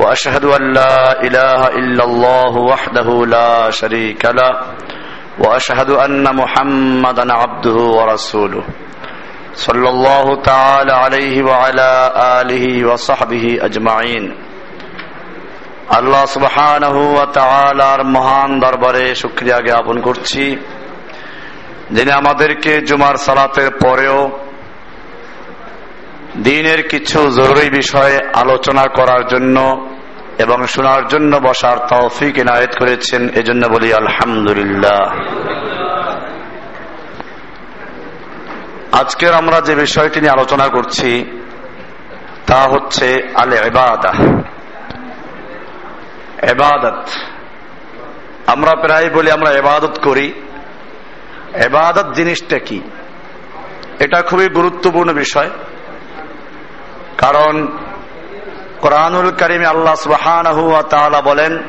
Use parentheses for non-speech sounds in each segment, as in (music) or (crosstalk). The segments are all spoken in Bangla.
واشهد ان لا اله الا الله وحده لا شريك له واشهد ان محمدا عبده ورسوله صلى الله تعالى عليه وعلى اله وصحبه اجمعين আল্লাহ সুবহানাহু ওয়া তাআলার মহান দরবারে শুকরিয়া জ্ঞাপন করছি যিনি আমাদেরকে জুমার সালাতের পরেও দিনের কিছু জরুরি বিষয়ে আলোচনা করার জন্য এবং শোনার জন্য বসার তৌফিক এনায়েত করেছেন। এজন্য বলি আলহামদুলিল্লাহ। আজকের আমরা যে বিষয়টি নিয়ে আলোচনা করছি, তা হচ্ছে আল এবাদা এবাদত আমরা প্রায় বলি আমরা এবাদত করি। এবাদত জিনিসটা কি? এটা খুবই গুরুত্বপূর্ণ বিষয়। কারণ কোরআনুল করিমে আল্লাহ সুবহান বলেন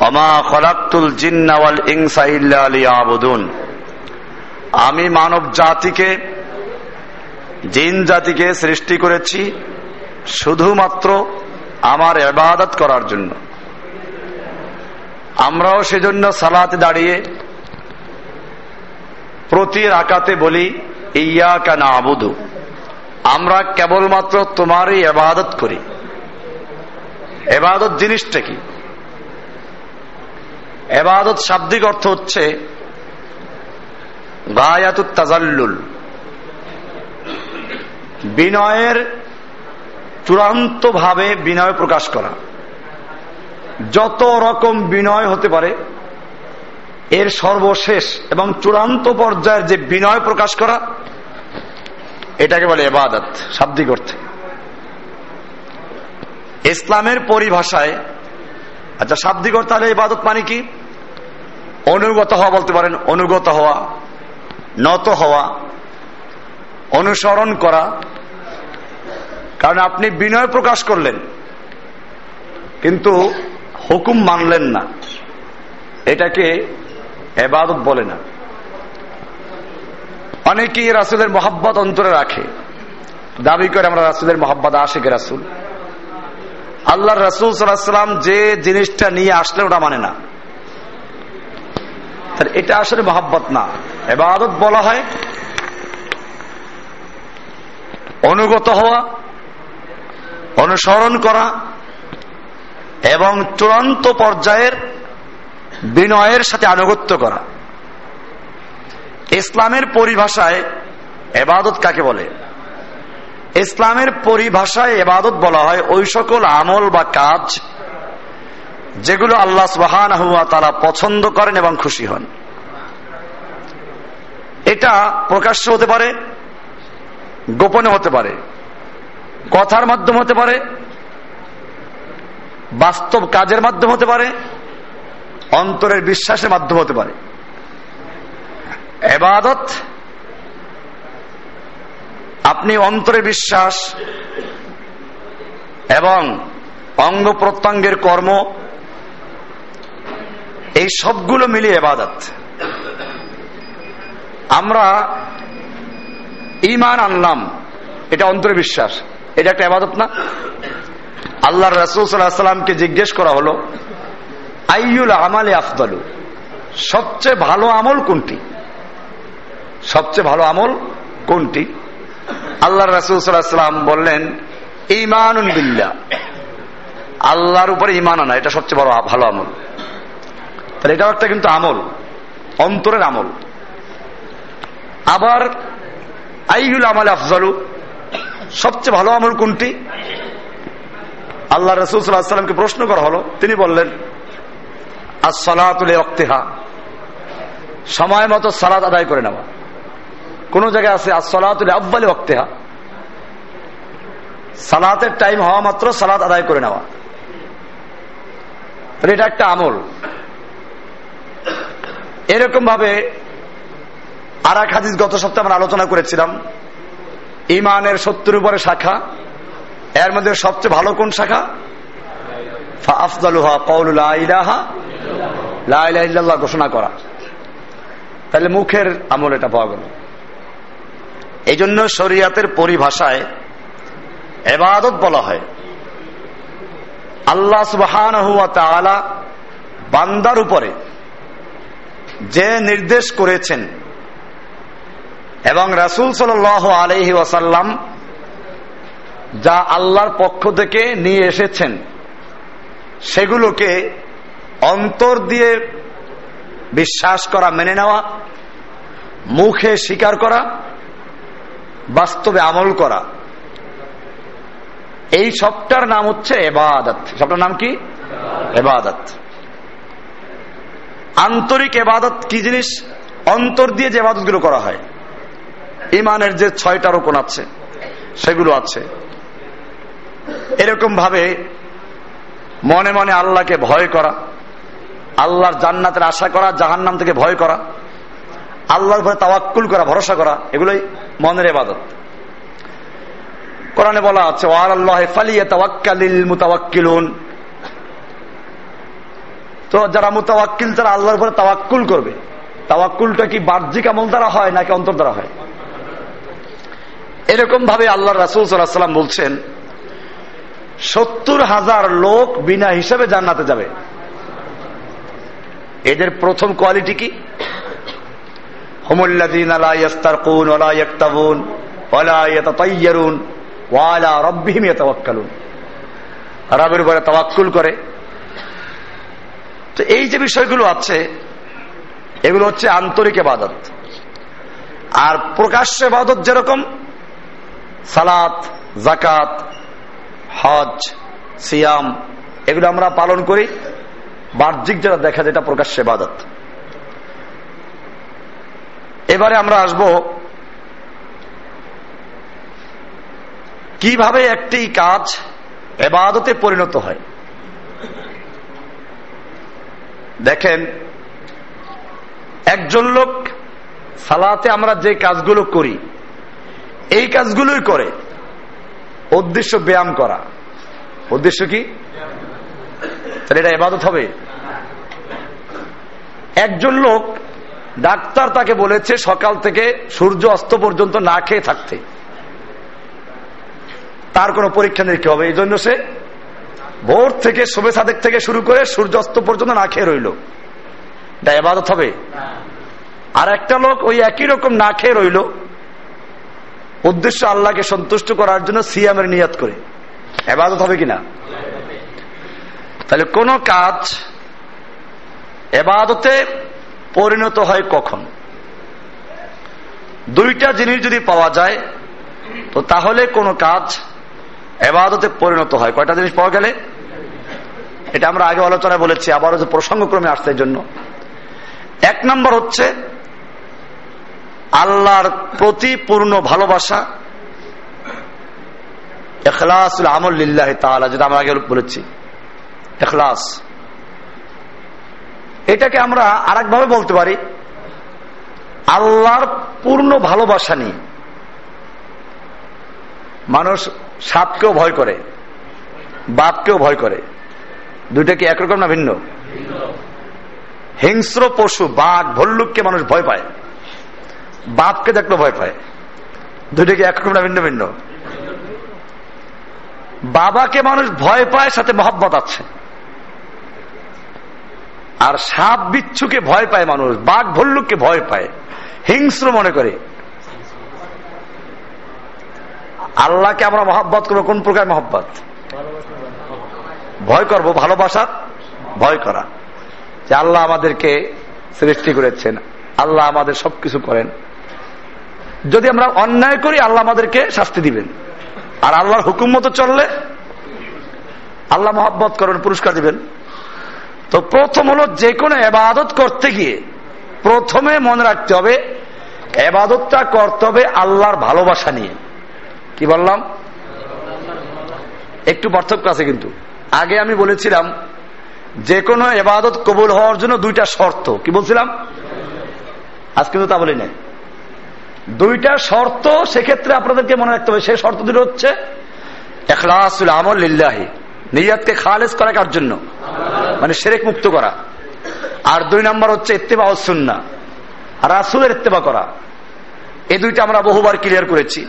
অমা আমি মানব জাতিকে, জিন জাতিকে সৃষ্টি করেছি শুধুমাত্র আমার এবাদত করার জন্য। আমরাও সেজন্য সালাতে দাঁড়িয়ে প্রতি রাকাতে বলি ইয়া কানা আবুদু আমরা কেবলমাত্র তোমারই এবাদত করি। এবাদত জিনিসটা কি? এবাদত শাব্দিক অর্থ হচ্ছে গায়াতুত তাজাল্লুল। বিনয়ের চূড়ান্ত ভাবে বিনয় প্রকাশ করা। যত রকম বিনয় হতে পারে, এর সর্বশেষ এবং চূড়ান্ত পর্যায়ের যে বিনয় প্রকাশ করা এটাকে বলে এবাদত, শাব্দিক অর্থে। ইসলামের পরিভাষায় আচ্ছা শাব্দিক অর্থে তাহলে ইবাদত মানে কি? অনুগত হওয়া বলতে পারেন, অনুগত হওয়া, নত হওয়া, অনুসরণ করা। কারণ আপনি বিনয় প্রকাশ করলেন, কিন্তু হুকুম মানলেন না। এটাকে এবাদত বলে না। অনেকেই রাসুলের মহাব্বত অন্তরে রাখে। দাবি করে আমরা রাসুলের মহাব্বত আশেখ রাসুল। আল্লাহ রাসুল সাল্লাম যে জিনিসটা নিয়ে আসলে ওটা মানে না। এটা আসলে মহাব্বত না। এবাদত বলা হয় অনুগত হওয়া, অনুসরণ করা এবং চূড়ান্ত পর্যায়ের বিনয়ের সাথে আনুগত্য করা। ইসলামের পরিভাষায় এবাদত কাকে বলে? ইসলামের পরিভাষায় এবাদত বলা হয় ওই সকল আমল বা কাজ যেগুলো আল্লাহ সুহান তারা পছন্দ করেন এবং খুশি হন। এটা প্রকাশ্য হতে পারে, গোপনে হতে পারে, কথার মাধ্যম হতে পারে, বাস্তব কাজের মাধ্যম হতে পারে, অন্তরের বিশ্বাসের মাধ্যম হতে পারে। এবাদত, আপনি অন্তরে বিশ্বাস এবং অঙ্গ প্রত্যঙ্গের কর্ম, এই সবগুলো মিলিয়ে এবাদত। আমরা ইমান আনলাম, এটা অন্তরে বিশ্বাস। এটা একটা এবাদত না? আল্লাহ রসুল সাল্লামকে জিজ্ঞেস করা হলো, আইয়ুল আমালে আফদালু? সবচেয়ে ভালো আমল কোনটি? সবচেয়ে ভালো আমল কোনটি? আল্লাহ রসুল সাল্লাম বললেন ইমান আল্লাহর উপরে ইমান আনা, এটা সবচেয়ে বড় ভালো আমল। তাহলে এটাও একটা কিন্তু আমল, অন্তরের আমল। আবার আইহুল আমল আফজালু, সবচেয়ে ভালো আমল কোনটি? আল্লাহ রসুল সাল্লাহামকে প্রশ্ন করা হলো, তিনি বললেন আসলাতুল অক্তেহা সময় মতো সালাদ আদায় করে নেওয়া। কোন জায়গায় আছে আসলাতুল আব্বালি অক্তেহা সালাতের টাইম হওয়া মাত্র সালাত আদায় করে নেওয়া। এটা একটা আমল। এরকম ভাবে আর এক হাদিস গত সপ্তাহে আমরা আলোচনা করেছিলাম। ইমানের সত্তর উপরে শাখা, এর মধ্যে সবচেয়ে ভালো কোন শাখা? আফজালুহা কৌলুল্লাহ ইল্লাল্লাহ ঘোষণা করা। তাহলে মুখের আমল এটা পাওয়া গেল। এই জন্য শরিয়াতের পরিভাষায় এবাদত বলা হয়। আল্লাহ সুবহান বান্দার উপরে যে নির্দেশ করেছেন এবং রাসুল সাল আলহি ওয়াসাল্লাম যা আল্লাহর পক্ষ থেকে নিয়ে এসেছেন, সেগুলোকে অন্তর দিয়ে বিশ্বাস করা, মেনে নেওয়া, মুখে স্বীকার করা বাস্তবে আমল করা। এই সবটার নাম হচ্ছে এবাদত। সবটার নাম কি? এবাদত। আন্তরিক এবাদত কি জিনিস? অন্তর দিয়ে যে এবাদত করা হয়। ইমানের যে ছয়টা রোপণ আছে, সেগুলো আছে। এরকম ভাবে মনে মনে আল্লাহকে ভয় করা, আল্লাহর জান্নাতের আশা করা, জাহান্নাম থেকে ভয় করা আল্লাহর উপরে তাওয়াক্কুল করা, ভরসা করা, এগুলোই মনের এবাদত কোরআনে বলা আছে ওয়ার আল্লাহ ফালিয়া তাওয়াক্কালিল মুতাওয়াক্কিলুন। তো যারা মুতাওয়াক্কিল, তারা আল্লাহর উপরে তাওয়াক্কুল করবে। তাওয়াক্কুলটা কি বাহ্যিক আমল দ্বারা হয়, নাকি অন্তর দ্বারা হয়? এরকম ভাবে আল্লাহ রাসুল সাল্লাম বলছেন, সত্তর হাজার লোক বিনা হিসাবে জান্নাতে যাবে। এদের প্রথম কোয়ালিটি কি? হুমুল্লাদিন আলা ইয়াস্তারকুন ওয়ালা ইয়াক্তাবুন ওয়ালা ইয়াতাতাইয়ারুন ওয়ালা রব্বিহিম ইয়াতাওয়াক্কালুন রবের উপরে তাওয়াক্কুল করে। তো এই যে বিষয়গুলো আছে, এগুলো হচ্ছে আন্তরিক এবাদত আর প্রকাশ্য এবাদত যেরকম, সালাত জাকাত হজ, সিয়াম, এগুলো আমরা পালন করি। বাহ্যিক যেটা দেখা যেটা প্রকাশ্য এবাদত এবারে আমরা আসব কীভাবে একটি কাজ এবাদতে পরিণত হয়। দেখেন, একজন লোক সালাতে আমরা যে কাজগুলো করি, এই কাজগুলোই করে। উদ্দেশ্য ব্যায়াম করা। উদ্দেশ্য কি? তাহলে এটা এবাদত হবে। একজন লোক ডাক্তার তাকে বলেছে সকাল থেকে সূর্য অস্ত পর্যন্ত না খেয়ে থাকতে। তার কোনো পরীক্ষা নিরীক্ষা হবে, এই জন্য সে ভোর থেকে, শোভে সাদেক থেকে শুরু করে সূর্য অস্ত পর্যন্ত না খেয়ে রইল। এটা এবাদত হবে। আর একটা লোক ওই একই রকম না খেয়ে রইল। উদ্দেশ্য আল্লাহকে সন্তুষ্ট করার জন্য সিয়ামের নিয়াত করে। এবাদত হবে কিনা? তাহলে কোন কাজ এবাদতে পরিণত হয় কখন? দুইটা জিনিস যদি পাওয়া যায়, তো তাহলে কোন কাজ এবাদতে পরিণত হয়। কয়টা জিনিস পাওয়া গেলে? এটা আমরা আগে আলোচনায় বলেছি, আবারও যে প্রসঙ্গক্রমে আসতে জন্য এক নম্বর হচ্ছে, আল্লাহর প্রতি পূর্ণ ভালোবাসা এখলাস আমল তালা যেটা আমরা আগে বলেছি। এখলাস। এটাকে আমরা আর ভাবে বলতে পারি, আল্লাহর পূর্ণ ভালোবাসা নিয়ে। মানুষ সাপকেও ভয় করে, বাপকেও ভয় করে। দুইটা কি একরকম না ভিন্ন? হিংস্র পশু, বাঘ, ভল্লুককে মানুষ ভয় পায়। বাপকে দেখলে ভয় পায়। দুইটা কি একরকম না ভিন্ন ভিন্ন? বাবাকে মানুষ ভয় পায়, সাথে মহব্বত আছে। আর সাপ বিচ্ছুকে ভয় পায় মানুষ, বাঘ ভল্লুককে ভয় পায়। হিংস্র মনে করে। আল্লাহকে আমরা মহাব্বত করব। কোন প্রকার মহব্বত? ভয় করব ভালোবাসার ভয় করা। যে আল্লাহ আমাদেরকে সৃষ্টি করেছেন, আল্লাহ আমাদের সবকিছু করেন। যদি আমরা অন্যায় করি, আল্লাহ আমাদেরকে শাস্তি দিবেন। আর আল্লাহর হুকুম মতো চললে, আল্লাহ মহাব্বত করেন, পুরস্কার দিবেন। তো প্রথম হলো যে কোনো এবাদত করতে গিয়ে প্রথমে মনে রাখতে হবে, এবাদতটা করতে হবে আল্লাহর ভালোবাসা নিয়ে। কি বললাম? একটু পার্থক্য আছে কিন্তু। আগে আমি বলেছিলাম, যে কোনো এবাদত কবুল হওয়ার জন্য দুইটা শর্ত। কি বলছিলাম? আজ কিন্তু তা বলি নাই দুইটা শর্ত সেক্ষেত্রে আপনাদেরকে মনে রাখতে হবে। সেই শর্ত দুটো হচ্ছে, এখলাসুল আমল লিল্লাহি। নিয়াতকে খালেজ করা কার জন্য? মানে সেরেক মুক্ত করা। আর দুই নম্বর হচ্ছে ইত্তেবা সুন্না আর রাসুলের ইত্তেবা করা। এই দুইটা আমরা বহুবার ক্লিয়ার করেছি।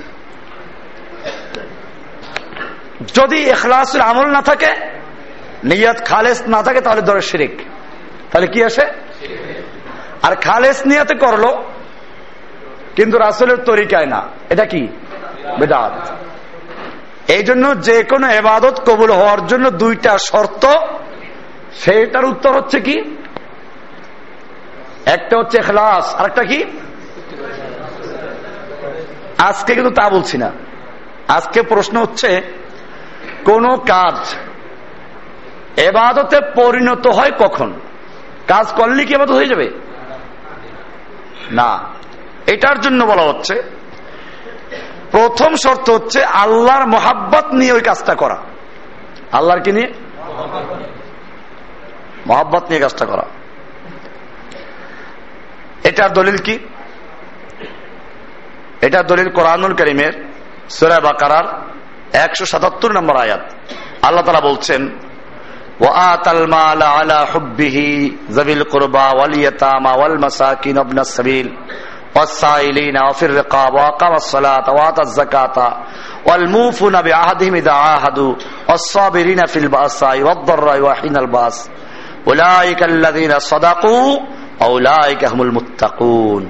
যদি এখলাসুল আমল না থাকে, নিয়াত খালেস না থাকে, তাহলে ধরে শিরিক তাহলে কি আসে? আর খালেস নিয়াতে করল, কিন্তু রাসুলের তরিকায় না। এটা কি? বেদাত। এই জন্য যে কোনো এবাদত কবুল হওয়ার জন্য দুইটা শর্ত। সেইটার উত্তর হচ্ছে কি? একটা হচ্ছে এখলাস আর একটা কি? আজকে কিন্তু তা বলছি না। আজকে প্রশ্ন হচ্ছে, কোন কাজ এবাদতে পরিণত হয় কখন? কাজ করলে কি এবাদত হয়ে যাবে? না। এটার জন্য বলা হচ্ছে প্রথম শর্ত হচ্ছে আল্লাহর মোহাব্বত নিয়ে ওই কাজটা করা আল্লাহর কি নিয়ে মোহাব্বত নিয়ে কাজটা করা এটার দলিল কি এটা দলিল কোরআনুল করিমের সুরা বাকারার একশো সাতাত্তর নম্বর আয়াত আল্লাহ তালা বলছেন وآتى المال على حبه ذوي القربى واليتامى والمساكين ابن السبيل والسائلين وفي الرقاب وأقام الصلاة وآتى الزكاة والموفون بعهدهم إذا عاهدوا والصابرين في البأساء والضراء وحين البأس أولئك الذين صدقوا أولئك هم المتقون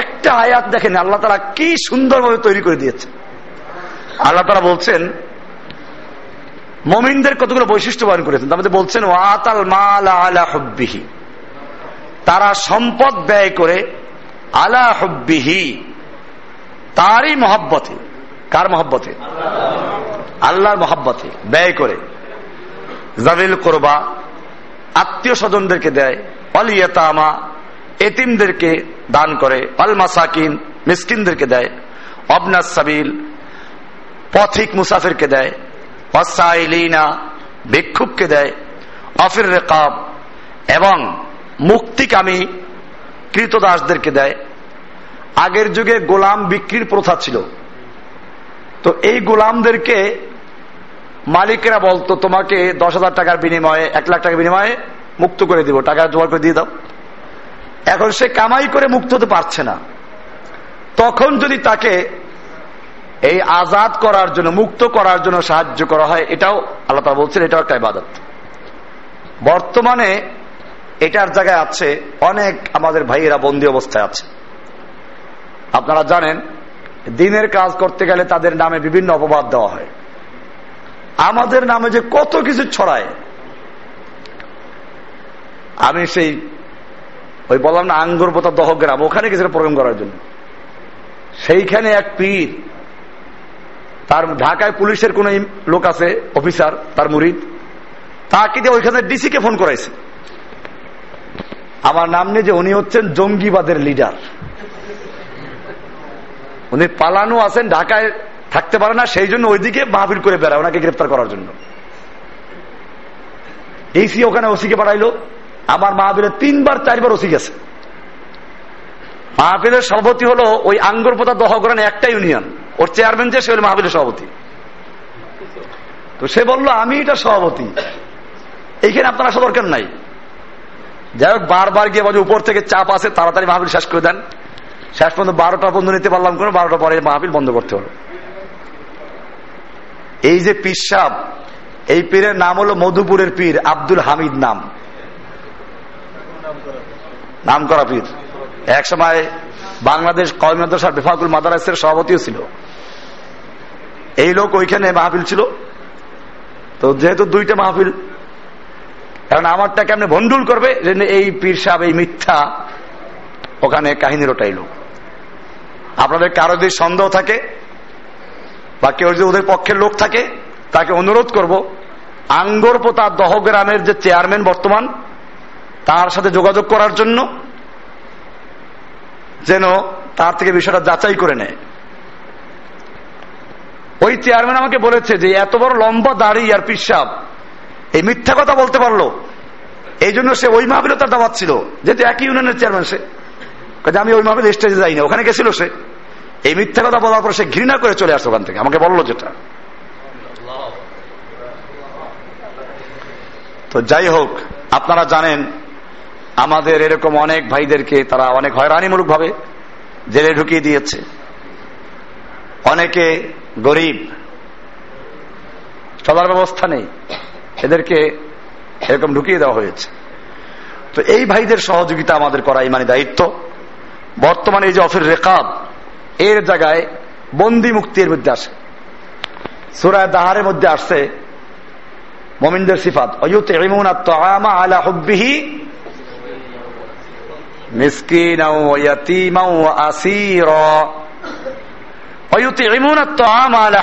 একটা আয়াত দেখেন আল্লাহ তারা কি সুন্দরভাবে তৈরি করে দিয়েছে আল্লাহ তারা বলছেন মমিনদের কতগুলো বৈশিষ্ট্য বয়ন করেছেন তার মধ্যে বলছেন ওয়াতাল মাল আলা হব্বিহি তারা সম্পদ ব্যয় করে আলা হব্বিহি। তারই মহাব্বতে। কার মহাব্বতে? আল্লাহর মহাব্বতে। ব্যয় করে। জাবিল করবা আত্মীয় স্বজনদেরকে দেয় অলিয়তামা এতিমদেরকে দান করে আল মাসাকিন, মিসকিনদেরকে দেয়, অবনাস সাবিল, পথিক মুসাফিরকে দেয় অসাইলিনা ভিক্ষুককে দেয়, অফির রেকাব এবং মুক্তিকামী কৃতদাসদেরকে দেয়। আগের যুগে গোলাম বিক্রির প্রথা ছিল। তো এই গোলামদেরকে মালিকেরা বলতো, তোমাকে দশ হাজার টাকার বিনিময়ে, এক লাখ টাকার বিনিময়ে মুক্ত করে দিব। টাকা জোগাড় করে দিয়ে দাও। এখন সে কামাই করে মুক্ত হতে পারছে না। তখন যদি তাকে এই আজাদ করার জন্য, মুক্ত করার জন্য সাহায্য করা হয়, এটাও আল্লাহ বলছেন, এটাও একটা ইবাদত। বর্তমানে এটার জায়গায় আছে অনেক আমাদের ভাইয়েরা বন্দী অবস্থায় আছে। আপনারা জানেন, দিনের কাজ করতে গেলে তাদের নামে বিভিন্ন অপবাদ দেওয়া হয়। আমাদের নামে যে কত কিছু ছড়ায়, আমি সেই, ওই বললাম না, আঙ্গুর পোতা দহ গ্রাম ওখানে গেছিল প্রোগ্রাম করার জন্য। সেইখানে এক পীর, তার ঢাকায় পুলিশের কোন লোক আছে, অফিসার, তার মুরিদ, তাকে দিয়ে ওইখানে ডিসিকে ফোন করাইছে। আমার নাম নিয়ে যে উনি হচ্ছেন জঙ্গিবাদের লিডার। উনি পালানো আছেন, ঢাকায় থাকতে পারে না, সেই জন্য ওইদিকে মাহফিল করে বেড়ায়, ওনাকে গ্রেপ্তার করার জন্য। এইসি ওখানে ওসিকে পাঠাইলো। আমার মাহফিলে তিনবার, চারবার ওসি গেছে। মাহফিলের সভাপতি হলো ওই আঙ্গুরপোতা দহগ্রানে একটা ইউনিয়ন। ওর চেয়ারম্যান যে, সে হল মাহফিলের সভাপতি। তো সে বলল, আমি এটা সভাপতি। এইখানে আপনার আসা দরকার নাই। যাই হোক, বারবার গিয়ে বলে, উপর থেকে চাপ আছে তাড়াতাড়ি মাহফিল শেষ করে দেন। শেষ পর্যন্ত বারোটা বন্ধ নিতে পারলাম কোনো? বারোটা পরে মাহফিল বন্ধ করতে হলো এই যে পীর সাহ এই পীরের নাম হলো মধুপুরের পীর আব্দুল হামিদ নাম। নাম করা পীর। এক সময় বাংলাদেশ কয় মাদ্রাসার বেফাকুল মাদারাসের সভাপতিও ছিল। এই লোক ওইখানে মাহফিল ছিল। তো যেহেতু দুইটা মাহফিল এখন আমারটা কেমনে ভন্ডুল করবে? এই পীর সাহেব, এই মিথ্যা। ওখানে কাহিনী রটাইল আপনাদের কারও যদি সন্দেহ থাকে, বা কেউ যদি ওদের পক্ষের লোক থাকে, তাকে অনুরোধ করব, আঙ্গরপোতা দহগ্রামের যে চেয়ারম্যান বর্তমান, তার সাথে যোগাযোগ করার জন্য, যেন তার থেকে বিষয়টা যাচাই করে নেয়। ওই চেয়ারম্যান আমাকে বলেছে যে, এত বড় লম্বা দাড়ি আর পিসাব এই মিথ্যা কথা বলতে পারল। এই জন্য সে ওই মাহবিলে তার দাবাত ছিল। যেহেতু একই ইউনিয়নের চেয়ারম্যান সে। আমি ওই মাহফিল স্টেজে যাই না ওখানে গেছিল সে। এই মিথ্যা কথা বলার পর সে ঘৃণা করে চলে আসছে ওখান থেকে। আমাকে বলল যেটা। তো যাই হোক, আপনারা জানেন, আমাদের এরকম অনেক ভাইদেরকে তারা অনেক হয়রানিমূলক ভাবে জেলে ঢুকিয়ে দিয়েছে। অনেকে গরিব। চলার ব্যবস্থা নেই। এদেরকে এরকম ঢুকিয়ে দেওয়া হয়েছে। তো এই ভাইদের সহযোগিতা আমাদের করা ইমানি দায়িত্ব। বর্তমানে এই যে অফির রেকাব, এর জায়গায় বন্দি মুক্তির মধ্যে আসে। সুরায় দাহারের মধ্যে আসছে মমিনদের সিফাত অযুত আত্মা আলা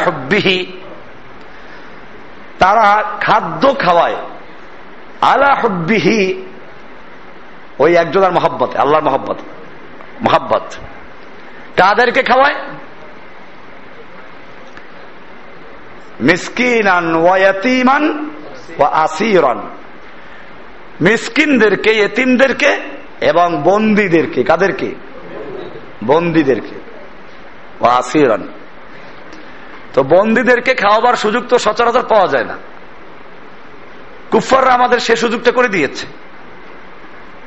তারা খাদ্য খাওয়ায়। আলা হুব্বিহি, ওই একজনের মহব্বত, আল্লাহর মহব্বত মহব্বত। কাদেরকে খাওয়ায়। মিসকিনান ওয়াতিমান ও আসিরান। মিসকিনদেরকে এতিমদেরকে এবং বন্দীদেরকে, কাদেরকে? বন্দীদেরকে। ও আসিরান। বন্দীদেরকে খাওয়াবার সুযোগ তো সচরাচর পাওয়া যায় না। কুফাররা আমাদের সে সুযোগটা করে দিয়েছে।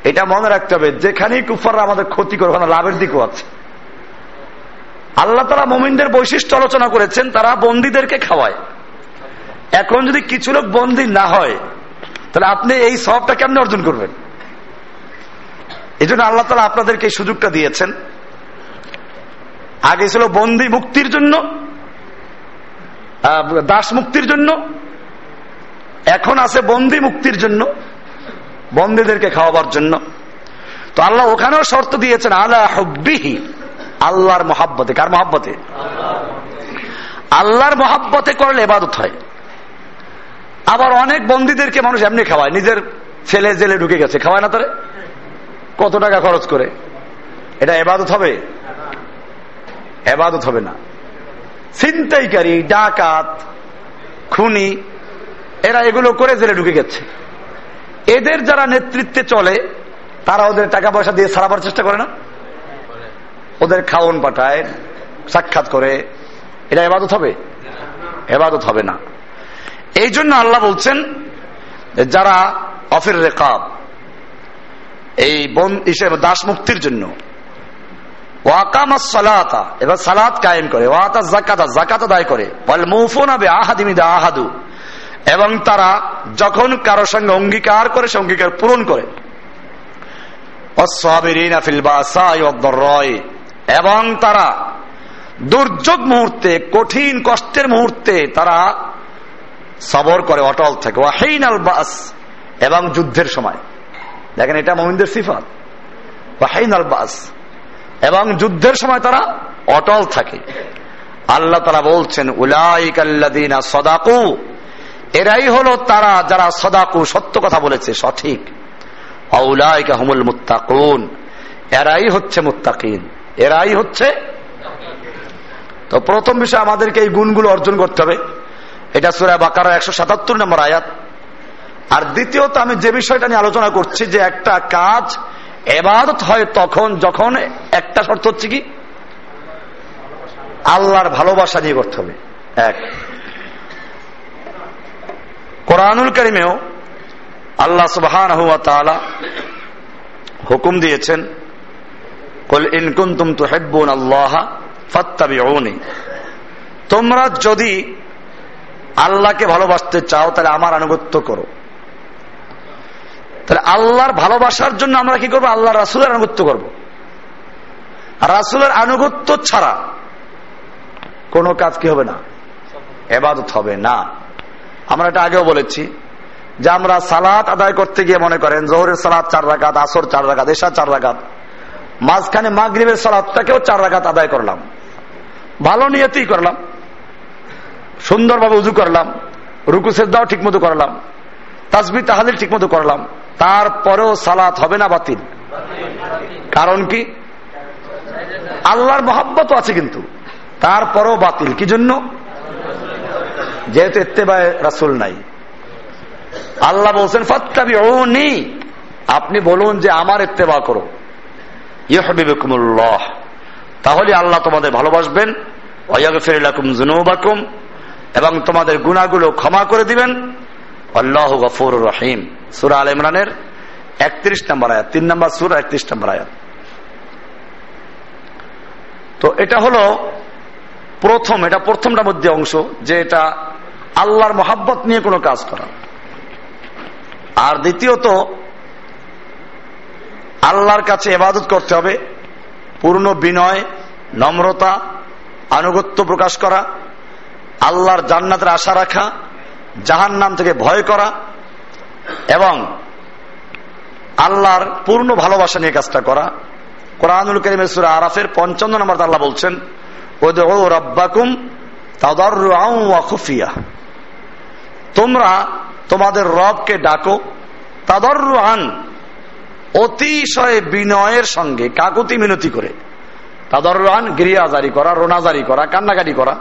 এটা মনে রাখতে হবে, যেখানেই কুফাররা আমাদের ক্ষতি করবে না, লাভের দিকও আছে। আল্লাহ তারা মোমিনদের বৈশিষ্ট্য আলোচনা করেছেন, তারা বন্দীদেরকে খাওয়ায়। এখন যদি কিছু লোক বন্দী না হয়, তাহলে আপনি এই সবটা কেমনে অর্জন করবেন? এই জন্য আল্লাহ তালা আপনাদেরকে এই সুযোগটা দিয়েছেন। আগে ছিল বন্দি মুক্তির জন্য দাস মুক্তির জন্য, এখন আছে বন্দি মুক্তির জন্য, বন্দীদেরকে খাওয়াবার জন্য। তো আল্লাহ ওখানেও শর্ত দিয়েছেন আল্লাহ হব্বিহি, আল্লাহর মহাব্বতে। কার মহাব্বতে? আল্লাহর মহাব্বতে করলে এবাদত হয়। আবার অনেক বন্দীদেরকে মানুষ এমনি খাওয়ায়। নিজের ছেলে জেলে ঢুকে গেছে, খাওয়ায় না তারে? কত টাকা খরচ করে? এটা এবাদত হবে? এবাদত হবে না। ছিনতাইকারী, ডাকাত, খুনি, এরা এগুলো করে জেলে ঢুকে গেছে। এদের যারা নেতৃত্বে চলে, তারা ওদের টাকা পয়সা দিয়ে সারাবার চেষ্টা করে না? ওদের খাওয়ন পাঠায়, সাক্ষাৎ করে। এটা এবাদত হবে? এবাদত হবে না। এই জন্য আল্লাহ বলছেন যারা অফির রেকাব, এই বন হিসেবে দাস মুক্তির জন্য ওয়াকামা সালাতা এবার সালাত কায়েম করে। ওয়াতা জাকাতা জাকাত আদায় করে। বল মৌফুন আহাদু এবং তারা যখন কারও সঙ্গে অঙ্গীকার করে, সে অঙ্গীকার পূরণ করে। এবং তারা দুর্যোগ মুহূর্তে, কঠিন কষ্টের মুহূর্তে তারা সবর করে অটল থাকে। ওয়াহিন আল বাস, এবং যুদ্ধের সময়। দেখেন, এটা মোমিনদের সিফাত। ওয়াহিন আল বাস। এবং যুদ্ধের সময় তারা অটল থাকে। আল্লাহ তারা বলছেন উলাইকাল্লাদিনা সদাকু। এরাই হলো তারা যারা সদাকু সত্য কথা বলেছে, সঠিক। অউলাইকা হুমুল মুত্তাকুন। এরাই হচ্ছে মুত্তাকিন। এরাই হচ্ছে তো প্রথম বিষয় আমাদেরকে এই গুণগুলো অর্জন করতে হবে। এটা সুরা বাকার একশো সাতাত্তর নম্বর আয়াত। আর দ্বিতীয়ত আমি যে বিষয়টা নিয়ে আলোচনা করছি যে একটা কাজ এবাদত হয় তখন যখন একটা শর্ত হচ্ছে কি? আল্লাহর ভালোবাসা নিয়ে করতে হবে। এক। কোরআনুল করিমেও আল্লাহ সুবহান হুকুম দিয়েছেন, কল ইনকুন তুম তো হেব্বুন আল্লাহ তোমরা যদি আল্লাহকে ভালোবাসতে চাও, তাহলে আমার আনুগত্য করো। তাহলে আল্লাহর ভালোবাসার জন্য আমরা কি করব? আল্লাহ রাসুলের আনুগত্য করব। রাসুলের আনুগত্য ছাড়া কোনো কাজ কি হবে না? এবাদত হবে না। আমরা এটা আগেও বলেছি যে আমরা সালাত আদায় করতে গিয়ে মনে করেন, জোহরের সালাদ চার রাকাত, আসর চার রাকাত এসা চার রাকাত, মাঝখানে মাগরীবের সালাদটাকেও চার রাকাত আদায় করলাম। ভালো নিয়তেই করলাম। সুন্দরভাবে উজু করলাম। রুকু সেদ্দাও ঠিক মতো করলাম। তাসবি তাহাদিল ঠিক মতো করলাম। তারপরেও সালাত হবে না বাতিল। কারণ কি? আল্লাহর মহাব্বত আছে কিন্তু। তারপরেও বাতিল। কি জন্য? যেহেতু এত্তেবায় রাসুল নাই। আল্লাহ বলছেন ফত্তাবি নেই আপনি বলুন যে, আমার এত্তেবা করো। ইহবিবকুমুল্লাহ তাহলে আল্লাহ তোমাদের ভালোবাসবেন। ওয়াগফিরুলাকুম যুনুবাকুম। এবং তোমাদের গুনাহগুলো ক্ষমা করে দিবেন। আল্লাহ গফুর রহিম। সূরা আল ইমরানের 31 নম্বর আয়াত 3 নম্বর সূরা 31 নম্বর আয়াত। তো এটা হলো প্রথম, এটা প্রথমটার মধ্যে অংশ, যে এটা আল্লাহর মহাব্বত নিয়ে কোনো কাজ করা। আর দ্বিতীয়ত, আল্লাহর কাছে এবাদত করতে হবে, পূর্ণ বিনয়, নম্রতা, আনুগত্য প্রকাশ করা, আল্লাহর জান্নাতের আশা রাখা জাহান নাম থেকে ভয় করা এবং আল্লাহর পূর্ণ ভালোবাসা নিয়ে কাজটা করা। কোরআনুল করিমের সুরা আরাফের পঞ্চম নম্বর আল্লাহ বলছেন রব্বাকুম খুফিয়া। তোমরা তোমাদের রবকে ডাকো তাদর আন অতিশয় বিনয়ের সঙ্গে, কাকুতি মিনতি করে। তাদর আন গিরিয়াজারি করা রোনা জারি করা, কান্নাকাটি করা,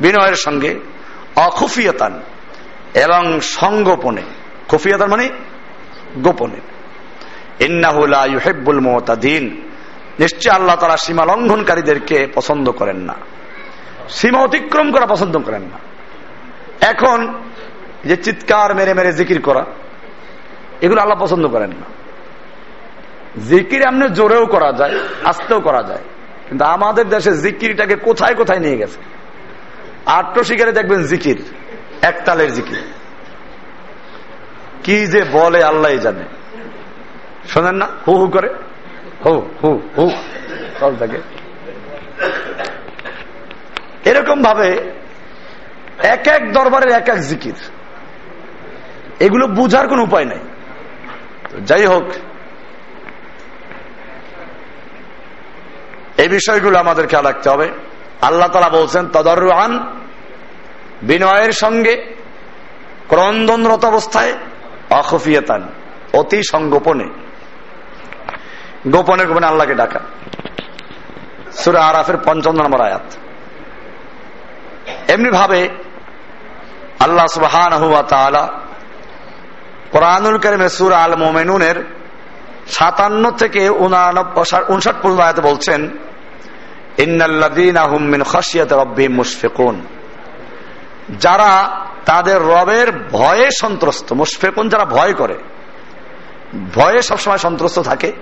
বিনয়ের সঙ্গে, অখুফিয়তান এবং সংগোপনে খুফিয়তান মানে গোপনে। ইন্নাহুলা মোতাদিন। নিশ্চয় আল্লাহ তারা সীমা লঙ্ঘনকারীদেরকে পছন্দ করেন না। সীমা অতিক্রম করা পছন্দ করেন না। এখন যে চিৎকার মেরে মেরে জিকির করা, এগুলো আল্লাহ পছন্দ করেন না। জিকির এমনি জোরেও করা যায়, আস্তেও করা যায়। কিন্তু আমাদের দেশে জিকিরটাকে কোথায় কোথায় নিয়ে গেছে? আটটো শিকারে দেখবেন জিকির। একতালের জিকির। কি যে বলে আল্লাহ জানে। শোনেন না, হু হু করে। হু হু হু। থাকে এরকম ভাবে এক এক দরবারের এক এক জিকির। এগুলো বুঝার কোন উপায় নাই। যাই হোক, এই বিষয়গুলো আমাদের খেয়াল রাখতে হবে। আল্লাহ তালা বলছেন তদরান বিনয়ের সঙ্গে ক্রন্দনরত অবস্থায় অখফিয়তান, অতি সংগোপনে। গোপনে গোপনে আল্লাহকে ডাকা। সুরা আরাফের পঞ্চম নম্বর আয়াত। এমনি ভাবে আল্লাহ সুবাহান কোরআনুল করিমে সুর আল মোমেনুনের সাতান্ন থেকে উনষাট পর্যন্ত আয়াত বলছেন যারা তাদের রবের ভয়ে সন্ত্রস্ত মুশফেকুন যারা ভয় করে, ভয়ে সবসময় সন্ত্রস্ত থাকে।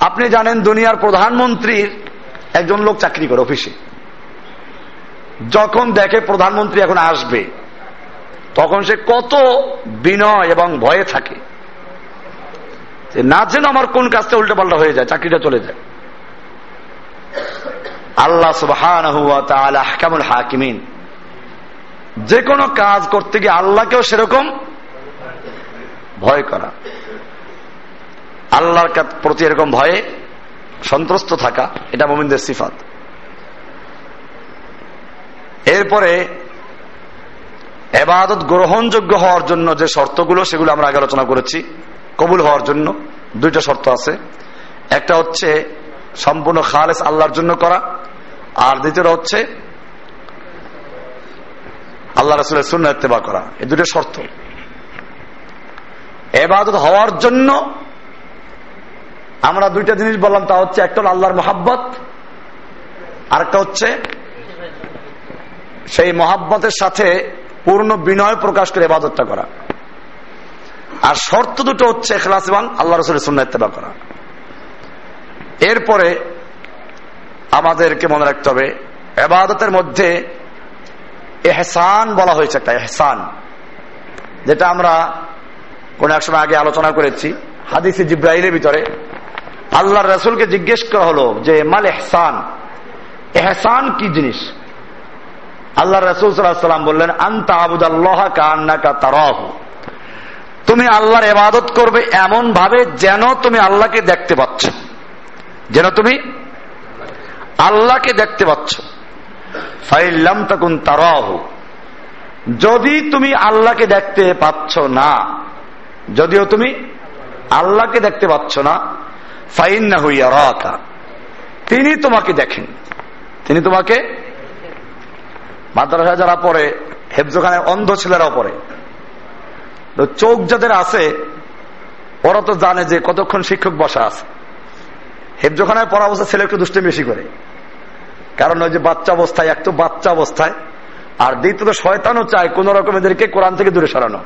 আপনি জানেন দুনিয়ার প্রধানমন্ত্রীর একজন লোক চাকরি করে অফিসে। যখন দেখে প্রধানমন্ত্রী এখন আসবে, তখন সে কত বিনয় এবং ভয়ে থাকে। না যেন আমার কোন কাজটা উল্টো পাল্টা হয়ে যায়, চাকরিটা চলে যায়। আল্লাহ সুবাহ হাকিমিন যে কোনো কাজ করতে গিয়ে আল্লাহকেও সেরকম ভয় করা। আল্লাহর প্রতি এরকম ভয়ে সন্ত্রস্ত থাকা, এটা মোমিনদের সিফাত। এরপরে এবাদত গ্রহণযোগ্য হওয়ার জন্য যে শর্তগুলো, সেগুলো আমরা আগে আলোচনা করেছি। কবুল হওয়ার জন্য দুইটা শর্ত আছে। একটা হচ্ছে সম্পূর্ণ খালেস আল্লাহর জন্য করা, আর দ্বিতীয়টা হচ্ছে আল্লাহ রসুলের শূন্য ইত্তেবা করা। এই দুটো শর্ত। এবাদত হওয়ার জন্য আমরা দুইটা জিনিস বললাম, তা হচ্ছে একটা আল্লাহর মোহাব্বত, আরেকটা হচ্ছে সেই মহাব্বতের সাথে পূর্ণ বিনয় প্রকাশ করে এবাদতটা করা। আর শর্ত দুটো হচ্ছে এখলাস এবং আল্লাহ রসুলের শূন্য ইত্তেবা করা। এরপরে আমাদেরকে মনে রাখতে হবে, এবাদতের মধ্যে এহসান বলা হয়েছে একটা, এহসান। যেটা আমরা কোন এক সময় আগে আলোচনা করেছি, হাদিসে জিব্রাহিলের ভিতরে। আল্লাহ রসুলকে জিজ্ঞেস করা হলো যে, মাল এহসান? এহসান কি জিনিস? আল্লাহ রসুল সাল্লাম বললেন, আন্তা আবুদ আল্লাহ কান্নাকা তারাহ। তুমি আল্লাহর এবাদত করবে এমন ভাবে যেন তুমি আল্লাহকে দেখতে পাচ্ছ। যেন তুমি আল্লাহকে দেখতে পাচ্ছ। ফাইল্লাম তখন তারাহ। যদি তুমি আল্লাহকে দেখতে পাচ্ছ না, যদিও তুমি আল্লাহকে দেখতে পাচ্ছ না ফাইন না হইয়া তিনি তোমাকে দেখেন। তিনি তোমাকে মাদ্রাসা যারা পড়ে হেফজোখানে অন্ধ ছেলেরাও পড়ে। তো চোখ যাদের আছে, ওরা তো জানে যে কতক্ষণ শিক্ষক বসা আছে। হেফজোখানায় পড়া অবস্থা ছেলে একটু দুষ্টে বেশি করে। কারণ ওই যে বাচ্চা অবস্থায়, এক তো বাচ্চা অবস্থায়, আর দ্বিতীয়ত শয়তানও চায় কোন রকম এদেরকে কোরআন থেকে দূরে সরানো।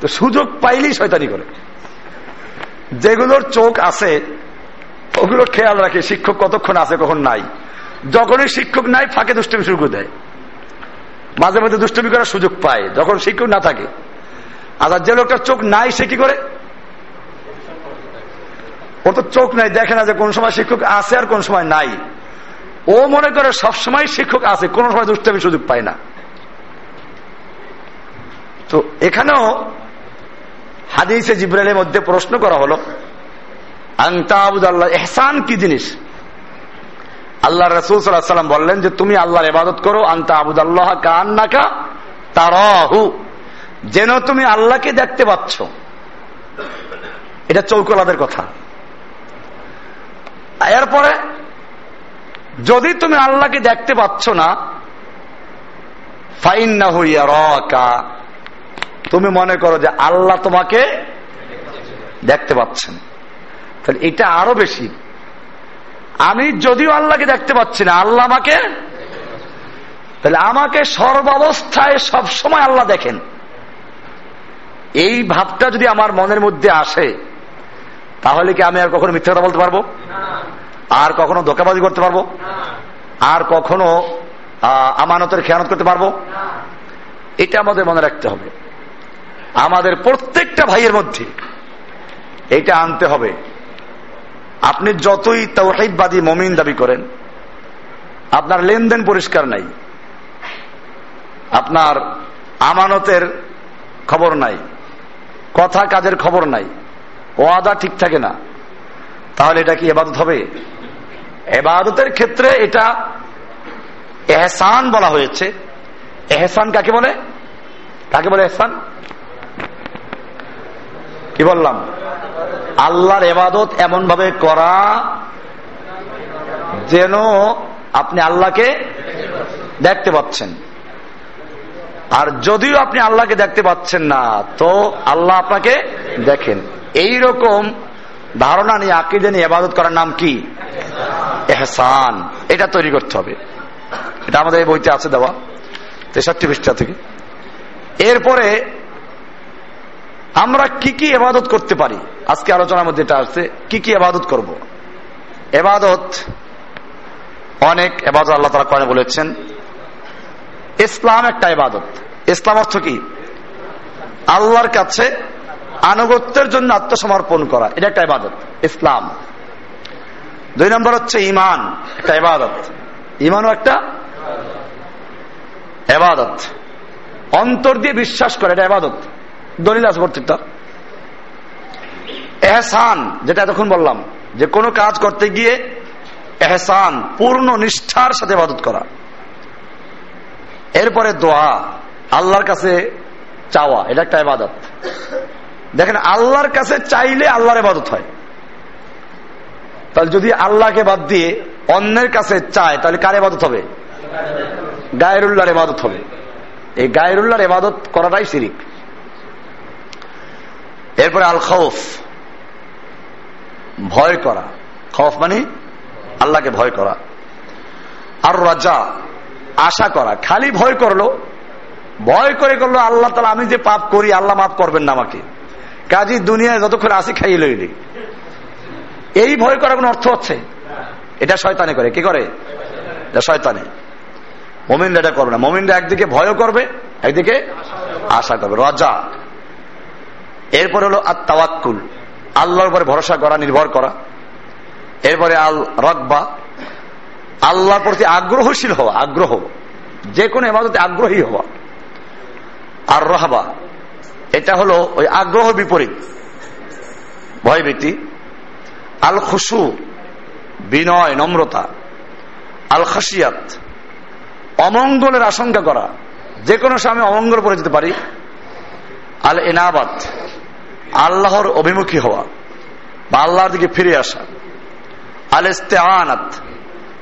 তো সুযোগ পাইলেই শয়তানি করে। যেগুলোর চোখ আছে, ওগুলো খেয়াল রাখে, শিক্ষক কতক্ষণ আছে, কখন নাই। যখনই শিক্ষক নাই, ফাঁকে দুষ্টমি শুরু করে দেয়। মাঝে মাঝে দুষ্টমি করার সুযোগ পায়, যখন শিক্ষক না থাকে। আর যে লোকটার চোখ নাই, সে কি করে? ও তো চোখ নাই, দেখে না যে কোন সময় শিক্ষক আছে আর কোন সময় নাই। ও মনে করে সবসময় শিক্ষক আছে, কোন সময় দুষ্টমি সুযোগ পায় না। তো এখানেও হাদিসে জিব্রাইলের মধ্যে প্রশ্ন করা হলো আংতাবুদাল্লাহ এহসান কি জিনিস? আল্লাহ রসুল সাল্লাম বললেন যে, তুমি আল্লাহর ইবাদত করো আংতা আবুদাল্লাহ কান্নাকা তারাহু। যেন তুমি আল্লাহকে দেখতে পাচ্ছ। এটা চৌকলাদের কথা। এরপরে যদি তুমি আল্লাহকে দেখতে পাচ্ছ না ফাইন না হইয়া রকা তুমি মনে করো যে আল্লাহ তোমাকে দেখতে পাচ্ছেন। তাহলে এটা আরও বেশি। আমি যদিও আল্লাহকে দেখতে পাচ্ছি না, আল্লাহ আমাকে তাহলে আমাকে সর্বাবস্থায় সব সময় আল্লাহ দেখেন। এই ভাবটা যদি আমার মনের মধ্যে আসে, তাহলে কি আমি আর কখনো মিথ্যা কথা বলতে পারব? আর কখনো ধোকাবাজি করতে পারব? আর কখনো আমানতের খেয়ানত করতে পারব? এটা আমাদের মনে রাখতে হবে। আমাদের প্রত্যেকটা ভাইয়ের মধ্যে এটা আনতে হবে। আপনি যতই তৌহিদবাদী মমিন দাবি করেন, আপনার লেনদেন পরিষ্কার নাই, আপনার আমানতের খবর নাই, কথা কাজের খবর নাই, ওয়াদা ঠিক থাকে না, তাহলে এটা কি এবাদত হবে? এবাদতের ক্ষেত্রে এটা এহসান বলা হয়েছে। এহসান কাকে বলে? কাকে বলে এহসান? কি বললাম? আল্লাহর এবাদত এমন ভাবে করা যেন আপনি আল্লাহকে দেখতে পাচ্ছেন। আর যদিও আপনি আল্লাহকে দেখতে পাচ্ছেন না, তো আল্লাহ আপনাকে দেখেন। এই রকম ধারণা নিয়ে, আকিদে নিয়ে এবাদত করার নাম কি? এহসান। এটা তৈরি করতে হবে। এটা আমাদের এই বইতে আছে দেওয়া। তেষট্টি পৃষ্ঠা থেকে। এরপরে আমরা কি কি এবাদত করতে পারি? আজকে আলোচনার মধ্যে এটা আসছে। কি কি এবাদত করব। এবাদত অনেক এবাদত আল্লাহ তারা কয়ে বলেছেন। ইসলাম একটা এবাদত ইসলাম অর্থ কি? আল্লাহর কাছে আনুগত্যের জন্য আত্মসমর্পণ করা। এটা একটা এবাদত ইসলাম। দুই নম্বর হচ্ছে ইমান একটা এবাদত ইমানও একটা এবাদত অন্তর দিয়ে বিশ্বাস করে, এটা এবাদত দলিল আছে প্রত্যেকটা এহসান, যেটা এতক্ষণ বললাম, যে কোনো কাজ করতে গিয়ে এহসান, পূর্ণ নিষ্ঠার সাথে ইবাদত করা। এরপরে দোয়া, আল্লাহর কাছে চাওয়া, এটা একটা ইবাদত। দেখেন, আল্লাহর কাছে চাইলে আল্লাহর ইবাদত হয়। তাহলে যদি আল্লাহকে বাদ দিয়ে অন্যের কাছে চায়, তাহলে কার ইবাদত হবে? গায়রুল্লাহর ইবাদত হবে। এই গায়রুল্লাহর ইবাদত করাটাই শিরিক। এরপরে আল খৌফ ভয় করা। খৌফ মানে আল্লাহকে ভয় করা। আর রাজা আশা করা। খালি ভয় করল, ভয় করে করল, আল্লাহ তালা আমি যে পাপ করি, আল্লাহ মাফ করবেন না আমাকে। কাজী দুনিয়ায় যতক্ষণ আসি খাইয়ে লইলি এই ভয় করার কোন অর্থ হচ্ছে? এটা শয়তানে করে। কি করে? এটা শয়তানে। মোমিনরা এটা করবে না। মোমিনরা একদিকে ভয় করবে, একদিকে আশা করবে। রাজা। এরপরে হলো আত্মাওয়াক্কুল আল্লাহর উপরে ভরসা করা, নির্ভর করা। এরপরে আল রকবা আল্লাহর প্রতি আগ্রহশীল হওয়া, আগ্রহ। যে কোনো এমাদতে আগ্রহী হওয়া। আর রহাবা এটা হলো ওই আগ্রহ বিপরীত। ভয়ভীতি আল খুশু বিনয়, নম্রতা আল খাসিয়াত অমঙ্গলের আশঙ্কা করা। যে কোনো সময় অমঙ্গল পরে যেতে পারি। আল এনাবাত আল্লাহর অভিমুখী হওয়া বা আল্লাহর দিকে ফিরে আসা। আল ইস্তেআনাত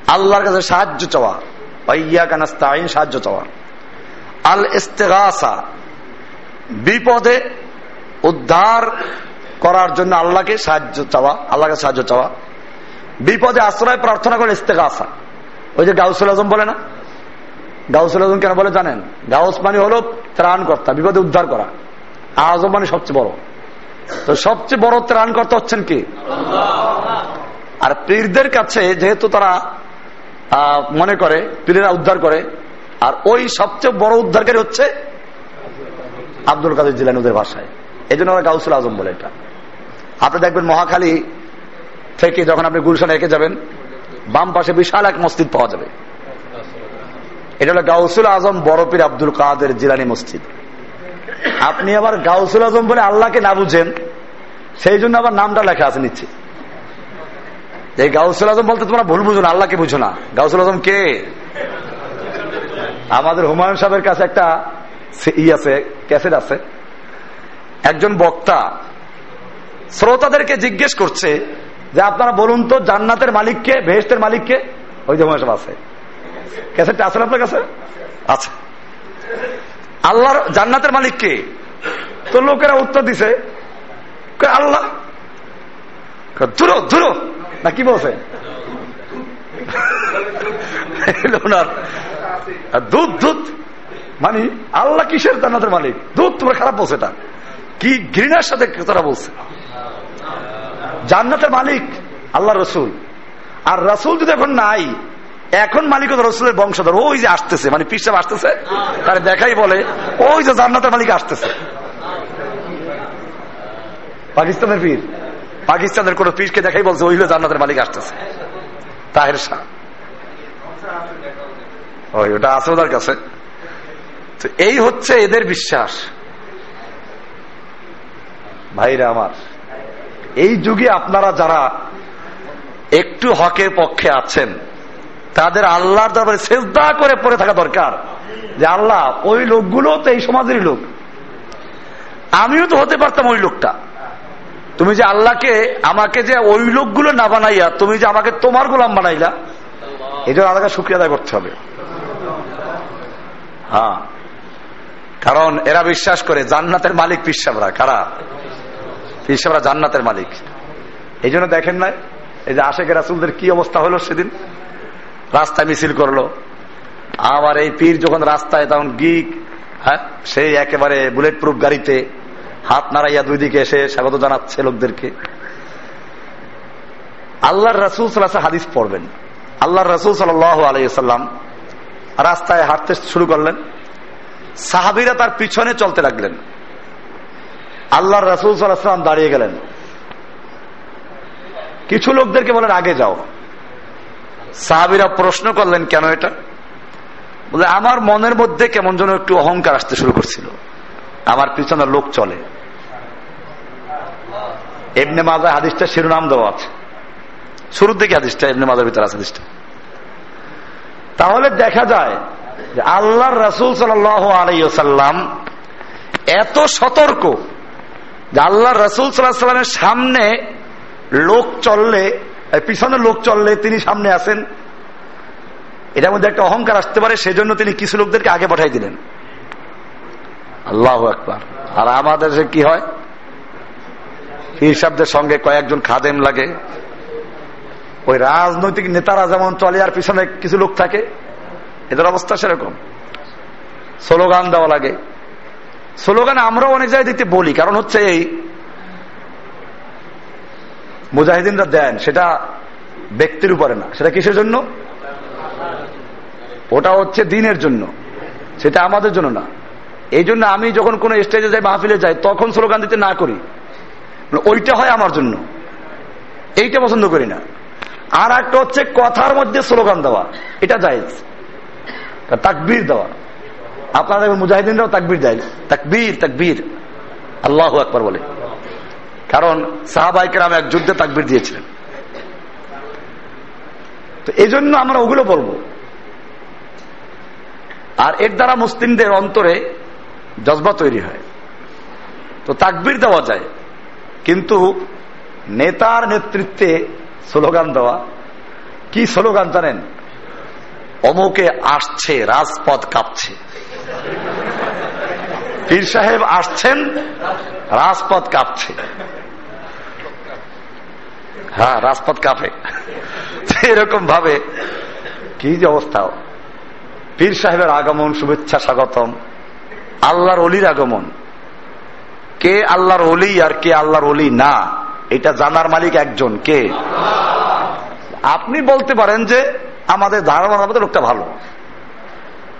আল্লাহর কাছে সাহায্য চাওয়া বা ইয়া কানাস্তাইন সাহায্য চাওয়া। আল ইস্তেগাসা বিপদে উদ্ধার করার জন্য আল্লাহকে সাহায্য চাওয়া, আল্লাহকে সাহায্য চাওয়া। বিপদে আশ্রয় প্রার্থনা করে ইস্তেকা আসা ওই যে গাউসুল আজম বলে না? গাউসুল আজম কেন বলে জানেন? গাউস মানে হলো ত্রাণ কর্তা বিপদে উদ্ধার করা। আজম মানে সবচেয়ে বড়। তো সবচেয়ে বড় ত্রাণ কর্তা হচ্ছেন কি? আর পীরদের কাছে যেহেতু তারা মনে করে, পীরেরা উদ্ধার করে, আর ওই সবচেয়ে বড় উদ্ধারকারী হচ্ছে আব্দুল কাদের জিলানুদের ভাষায়। এই জন্য ওরা গাউসুল আজম বলে এটা। আপনি দেখবেন মহাখালী থেকে যখন আপনি গুলশানে এঁকে যাবেন, বাম পাশে বিশাল এক মসজিদ পাওয়া যাবে। এটা হলো গাউসুল আজম বড়পীর আব্দুল কাদের জিলানি মসজিদ। আপনি আবার গাউসুল আজম বলে আল্লাহকে না বুঝেন, সেই জন্য আবার নামটা লেখা আছে নিচ্ছে এই গাউসুল আজম বলতে তোমরা ভুল বুঝো না, আল্লাহকে বুঝো না। গাউসুল আজম কে? আমাদের হুমায়ুন সাহেবের কাছে একটা ই আছে, ক্যাসেট আছে। একজন বক্তা শ্রোতাদেরকে জিজ্ঞেস করছে যে, আপনারা বলুন তো জান্নাতের মালিককে ভেস্তের মালিককে? ওই যে সাহেব আছে। ক্যাসেটটা আছে আপনার কাছে? আচ্ছা আল্লাহর জান্নাতের মালিক কে? তো লোকেরা উত্তর দিছে আল্লাহ। ধুরো ধুরো। না, কি বলছে? (laughs) দুধ দুধ। মানে আল্লাহ কিসের জান্নাতের মালিক? দুধ তোমার খারাপ বলছে এটা। কি ঘৃণার সাথে তারা বলছে? জান্নাতের মালিক আল্লাহ রসুল। আর রসুল যদি এখন নাই, এখন মালিক রসুলের বংশধর। ওই যে আসতেছে মানে পিসাব আসতেছে, তার দেখাই বলে, ওই যে জান্নাতের মালিক আসতেছে। পাকিস্তানের পীর। পাকিস্তানের কোন পীরকে দেখাই বলছে, ওই জান্নাতের মালিক আসতেছে। তাহের শাহ। ওই, ওটা আছে ওদের কাছে। তো এই হচ্ছে এদের বিশ্বাস। ভাইরা আমার, এই যুগে আপনারা যারা একটু হকের পক্ষে আছেন, তাদের আল্লাহর দরবারে করে পড়ে থাকা দরকার যে, আল্লাহ, ওই লোকগুলো তো এই সমাজেরই লোক। আমিও তো হতে পারতাম ওই লোকটা। তুমি যে আল্লাহকে, আমাকে যে ওই লোকগুলো না বানাইয়া, তুমি যে আমাকে তোমার গোলাম বানাইলা এটা আলাদা শুক্রিয়া আদায় করতে হবে। হ্যাঁ। কারণ এরা বিশ্বাস করে জান্নাতের মালিক পিসাবরা কারা? পিসাবরা জান্নাতের মালিক। এই জন্য দেখেন না এই যে আশেখ রাসুলদের কি অবস্থা হলো সেদিন? রাস্তায় মিছিল করল। আবার এই পীর যখন রাস্তায় তখন গিক হ্যাঁ সেই একেবারে বুলেট প্রুফ গাড়িতে হাত নাড়াইয়া দুই দিকে এসে স্বাগত জানাচ্ছে লোকদেরকে। আল্লাহর রাসুল সাল্লাহ হাদিস পড়বেন। আল্লাহর রাসুল সাল আলাইসাল্লাম রাস্তায় হাঁটতে শুরু করলেন। সাহাবিরা তার পিছনে চলতে লাগলেন। আল্লাহর রাসুল সাল্লাহাম দাঁড়িয়ে গেলেন। কিছু লোকদেরকে বলেন, আগে যাও। সাহাবিরা প্রশ্ন করলেন, কেন এটা? বলে, আমার মনের মধ্যে কেমন যেন একটু অহংকার আসতে শুরু করছিল। আমার পিছনে লোক চলে। এমনি মাজা হাদিসটা শিরোনাম দেওয়া আছে। শুরুর দিকে হাদিসটা এমনি মাজার ভিতরে আছে তাহলে দেখা যায় যে আল্লাহর রাসুল সাল্লাম এত সতর্ক যে আল্লাহ রসুল সাল্লামের সামনে লোক চললে পিছনে লোক চললে তিনি সামনে আসেন এটার মধ্যে একটা অহংকার আসতে পারে, সেজন্য তিনি কিছু লোকদেরকে আগে পাঠাই দিলেন। আল্লাহ একবার আর আমাদের কি হয়? হিসাবদের সঙ্গে কয়েকজন খাদেম লাগে। ওই রাজনৈতিক নেতারা যেমন চলে, আর পিছনে কিছু লোক থাকে এদের অবস্থা সেরকম। স্লোগান দেওয়া লাগে। স্লোগান আমরাও অনেক জায়গায় দিতে বলি, কারণ হচ্ছে এই মুজাহিদিনরা দেন, সেটা ব্যক্তির উপরে না। সেটা কিসের জন্য? ওটা হচ্ছে দিনের জন্য। সেটা আমাদের জন্য না। এই জন্য আমি যখন কোন স্টেজে যাই, মাহফিলে যাই, তখন স্লোগান দিতে না করি। ওইটা হয় আমার জন্য। এইটা পছন্দ করি না। আর একটা হচ্ছে কথার মধ্যে স্লোগান দেওয়া। এটা যায় তাকবীর দেওয়া। আপনারা মুজাহিদিনরাও তাকবীর দেয়। তাকবীর তাকবীর। আল্লাহ একবার বলে। কারণ সাহাবাইকেরাম এক যুদ্ধে তাকবির দিয়েছিলেন। তো এই জন্য আমরা ওগুলো বলব। আর এর দ্বারা মুসলিমদের অন্তরে জজবা তৈরি হয়। তো তাকবির দেওয়া যায়। কিন্তু নেতার নেতৃত্বে স্লোগান দেওয়া। কি স্লোগান জানেন? অমুকে আসছে, রাজপথ কাঁপছে। পীর সাহেব আসছেন, রাজপথ কাঁপছে। হ্যাঁ রাজপথ কাঁপে। এরকম ভাবে কি যে অবস্থা। পীর সাহেবের আগমন, শুভেচ্ছা স্বাগতম। আল্লাহর অলির আগমন। কে আল্লাহর অলি আর কে আল্লাহর অলি? না, এটা জানার মালিক একজন। কে? আপনি বলতে পারেন যে আমাদের ধারণা আমাদের লোকটা ভালো।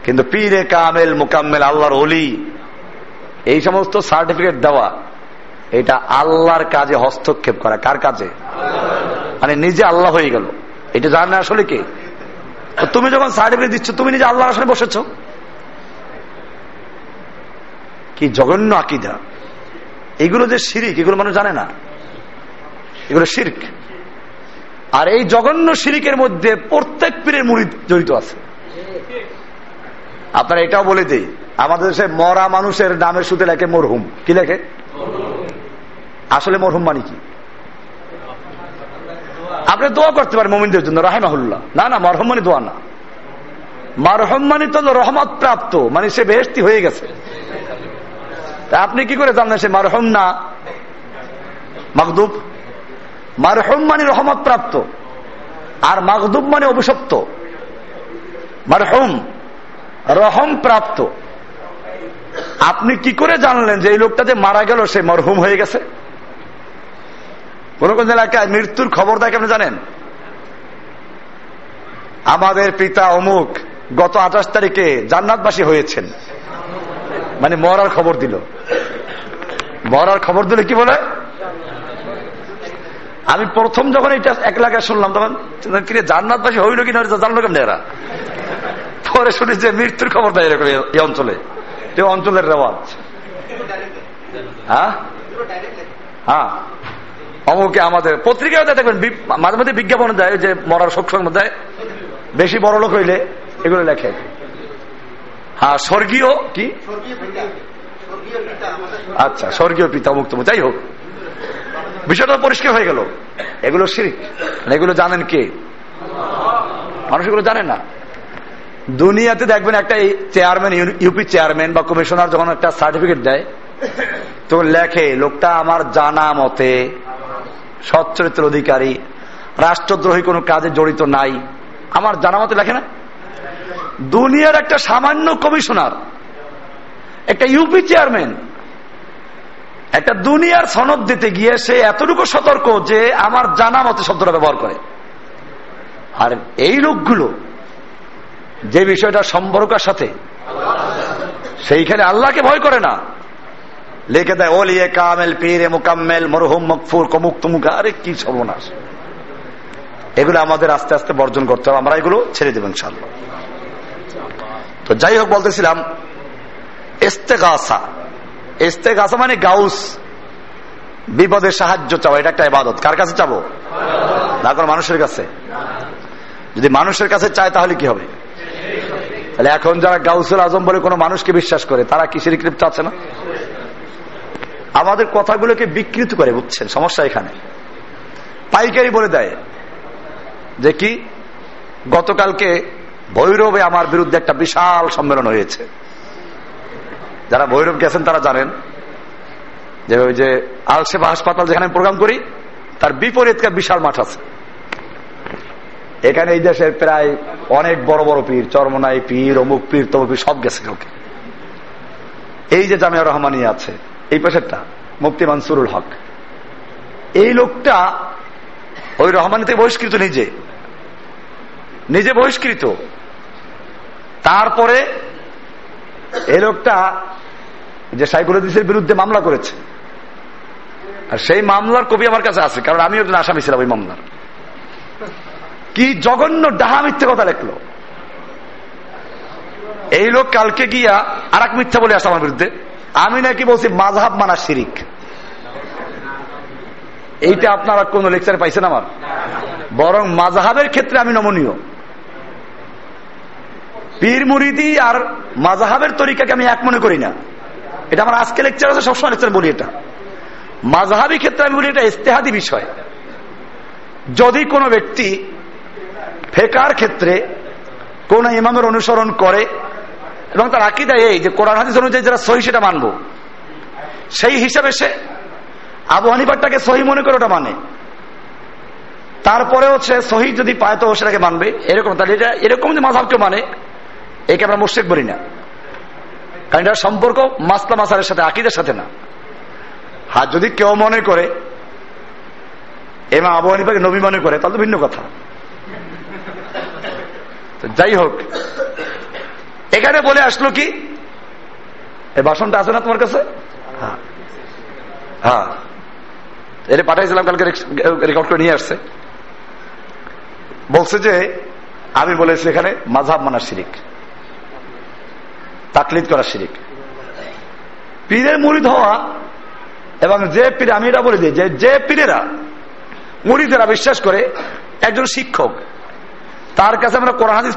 কিন্তু পীরে কামেল, মোকাম্মেল, আল্লাহর অলি এই সমস্ত সার্টিফিকেট দেওয়া, এটা আল্লাহর কাজে হস্তক্ষেপ করা। কার কাজে? মানে নিজে আল্লাহ হয়ে গেল। এটা জানে আসলে কে? তুমি যখন সার্টিফিকেট দিচ্ছ, তুমি নিজে আল্লাহর আসলে বসেছ। কি জঘন্য আকিদা। এগুলো যে শিরিক, এগুলো মানুষ জানে না। এগুলো শির্ক। আর এই জঘন্য শিরিকের মধ্যে প্রত্যেক পীরের মুড়ি জড়িত আছে। আপনারা এটাও বলে দিই, আমাদের দেশে মরা মানুষের নামের সুতে লেখে মরহুম। কি লেখে? আসলে মরহুম মানে কি? আপনি দোয়া করতে পারেন মোমিনদের জন্য, রাহেমাহুল্লাহ। না না, মরহম মানে দোয়া না। মারহম মানে তো রহমত প্রাপ্ত মানে সে বেহস্তি হয়ে গেছে। আপনি কি করে জানলেন সে মারহম না? মাকদুব মারহম মানে রহমত প্রাপ্ত আর মাকদুব মানে অভিশপ্ত। মারহম রহম প্রাপ্ত আপনি কি করে জানলেন যে এই লোকটা যে মারা গেল, সে মরহুম হয়ে গেছে? কোন কোন এলাকায় মৃত্যুর খবর দেখে আপনি জানেন? আমাদের পিতা অমুক গত আঠাশ তারিখে জান্নাতবাসী হয়েছেন। মানে মরার খবর দিল। মরার খবর দিলে কি বলে? আমি প্রথম যখন এটা এক এলাকায় শুনলাম তখন কিনে জান্নাতবাসী হইল কিনা জানলো কেমন এরা? পরে শুনি যে মৃত্যুর খবর দেয় এরকম এই অঞ্চলে। এই অঞ্চলের রেওয়াজ। হ্যাঁ? হ্যাঁ। অমুকে আমাদের পত্রিকায় দেখবেন মাঝে মধ্যে বিজ্ঞাপন দেয় যে মরার সৎসঙ্গ দেয় বেশি বড় লোক হইলে এগুলো লেখে। হ্যাঁ স্বর্গীয় কি? আচ্ছা স্বর্গীয় পিতা মুক্ত যাই হোক। বিষয়টা পরিষ্কার হয়ে গেল। এগুলো শিরিক। এগুলো জানেন কে? মানুষ এগুলো জানে না। দুনিয়াতে দেখবেন একটা চেয়ারম্যান ইউপি চেয়ারম্যান বা কমিশনার যখন একটা সার্টিফিকেট দেয়, তখন লেখে, লোকটা আমার জানা মতে সচ্চরিত্র অধিকারী, রাষ্ট্রদ্রোহী, কোনো কাজে জড়িত নাই। আমার জানা মতে লেখে না? দুনিয়ার একটা সামান্য কমিশনার, একটা ইউপি চেয়ারম্যান একটা দুনিয়ার সনদ দিতে গিয়ে সে এতটুকু সতর্ক যে আমার জানা মতে শব্দটা ব্যবহার করে। আর এই লোকগুলো যে বিষয়টা সম্পর্কের সাথে, সেইখানে আল্লাহকে ভয় করে না। লিখে দেয় ওলিয়ে কামেল, পীরে মোকাম্মেল, মরহুম মকফুর, কমুক তমুক, আরে কি সর্বনাশ। এগুলো আমাদের আস্তে আস্তে বর্জন করতে হবে, আমরা এগুলো ছেড়ে দেবেন ইনশাল্লাহ তো যাই হোক বলতেছিলাম, ইস্তেগাসা ইস্তেগাসা মানে গাউস। বিপদের সাহায্য চাও এটা একটা ইবাদত। কার কাছে চাবো? না কোনো মানুষের কাছে? যদি মানুষের কাছে চায় তাহলে কি হবে? তাহলে এখন যারা গাউসুল আজম বলে কোনো মানুষকে বিশ্বাস করে, তারা কিসের ক্লিপ্ত আছে না? আমাদের কথাগুলোকে বিকৃত করে, বুঝছেন? সমস্যা এখানে। পাইকারি বলে দেয় যে কি? গতকালকে ভৈরবে আমার বিরুদ্ধে একটা বিশাল সম্মেলন হয়েছে। যারা ভৈরব গেছেন তারা জানেন যে ওই যে আলসেবা হাসপাতাল যেখানে প্রোগ্রাম করি, তার বিপরীত বিশাল মাঠ আছে। এখানে এই দেশের প্রায় অনেক বড় বড় পীর, চরমনাই পীর, অমুক পীর, তমুক সব গেছে কাউকে। এই যে জামিয়া রহমানি আছে, এই পাশেরটা মুক্তি মানসুরুল হক। এই লোকটা ওই রহমানিতে বহিষ্কৃত নিজে। নিজে বহিষ্কৃত। তারপরে এই লোকটা যে সাইকুল হাদিসের বিরুদ্ধে মামলা করেছে। আর সেই মামলার কবি আমার কাছে আছে, কারণ আমি একজন আসামি ছিলাম ওই মামলার। কি জঘন্য ডাহা মিথ্যে কথা লেখলো। এই লোক কালকে গিয়া আর এক মিথ্যা বলে আসে আমার বিরুদ্ধে। আমি নাকি বলছি মাঝহাব মানা শিরিক। এইটা আপনারা কোন লেকচারে পাইছেন আমার? বরং মাঝহাবের ক্ষেত্রে আমি নমনীয়। পীর মুরিদি আর মাঝহাবের তরিকাকে আমি এক মনে করি না। এটা আমার আজকে লেকচার আছে, সবসময় লেকচার বলি এটা। মাঝহাবি ক্ষেত্রে আমি বলি এটা ইস্তেহাদি বিষয়। যদি কোনো ব্যক্তি ফেকার ক্ষেত্রে কোন ইমামের অনুসরণ করে, এবং তার আকিদা এই যে কোরআন, হাদিস অনুযায়ী যারা সহি সেটা মানব, সেই হিসাবে সে আবু হানিফারটাকে সহি মনে করে ওটা মানে। তারপরে হচ্ছে সহি যদি পায় তো সেটাকে মানবে, এরকম। তাহলে এটা এরকম যে মাঝাবকে মানে একে আমরা মুর্শেক বলি না। কারণ এটার সম্পর্ক মাসলা মাসারের সাথে, আকিদের সাথে না। আর যদি কেউ মনে করে এমা আবু হানিফাকে নবী মনে করে, তাহলে ভিন্ন কথা। যাই হোক, এখানে বলে আসলো কি? এই বাসনটা আছে না তোমার কাছে? হ্যাঁ। হ্যাঁ। এটা পাঠাইছিলাম, কালকে রেকর্ড করে নিয়ে আসছে। বলছে যে, আমি বলেছি এখানে মাঝাব মানা শিরিক। তাকলিদ করা শিরিক। পীরের মুড়িদ হওয়া এবং যে পীর, আমি এটা বলে দিই, যে যে পীরেরা মুড়িদেরা বিশ্বাস করে একজন শিক্ষক, তার কাছে আমরা কোরআন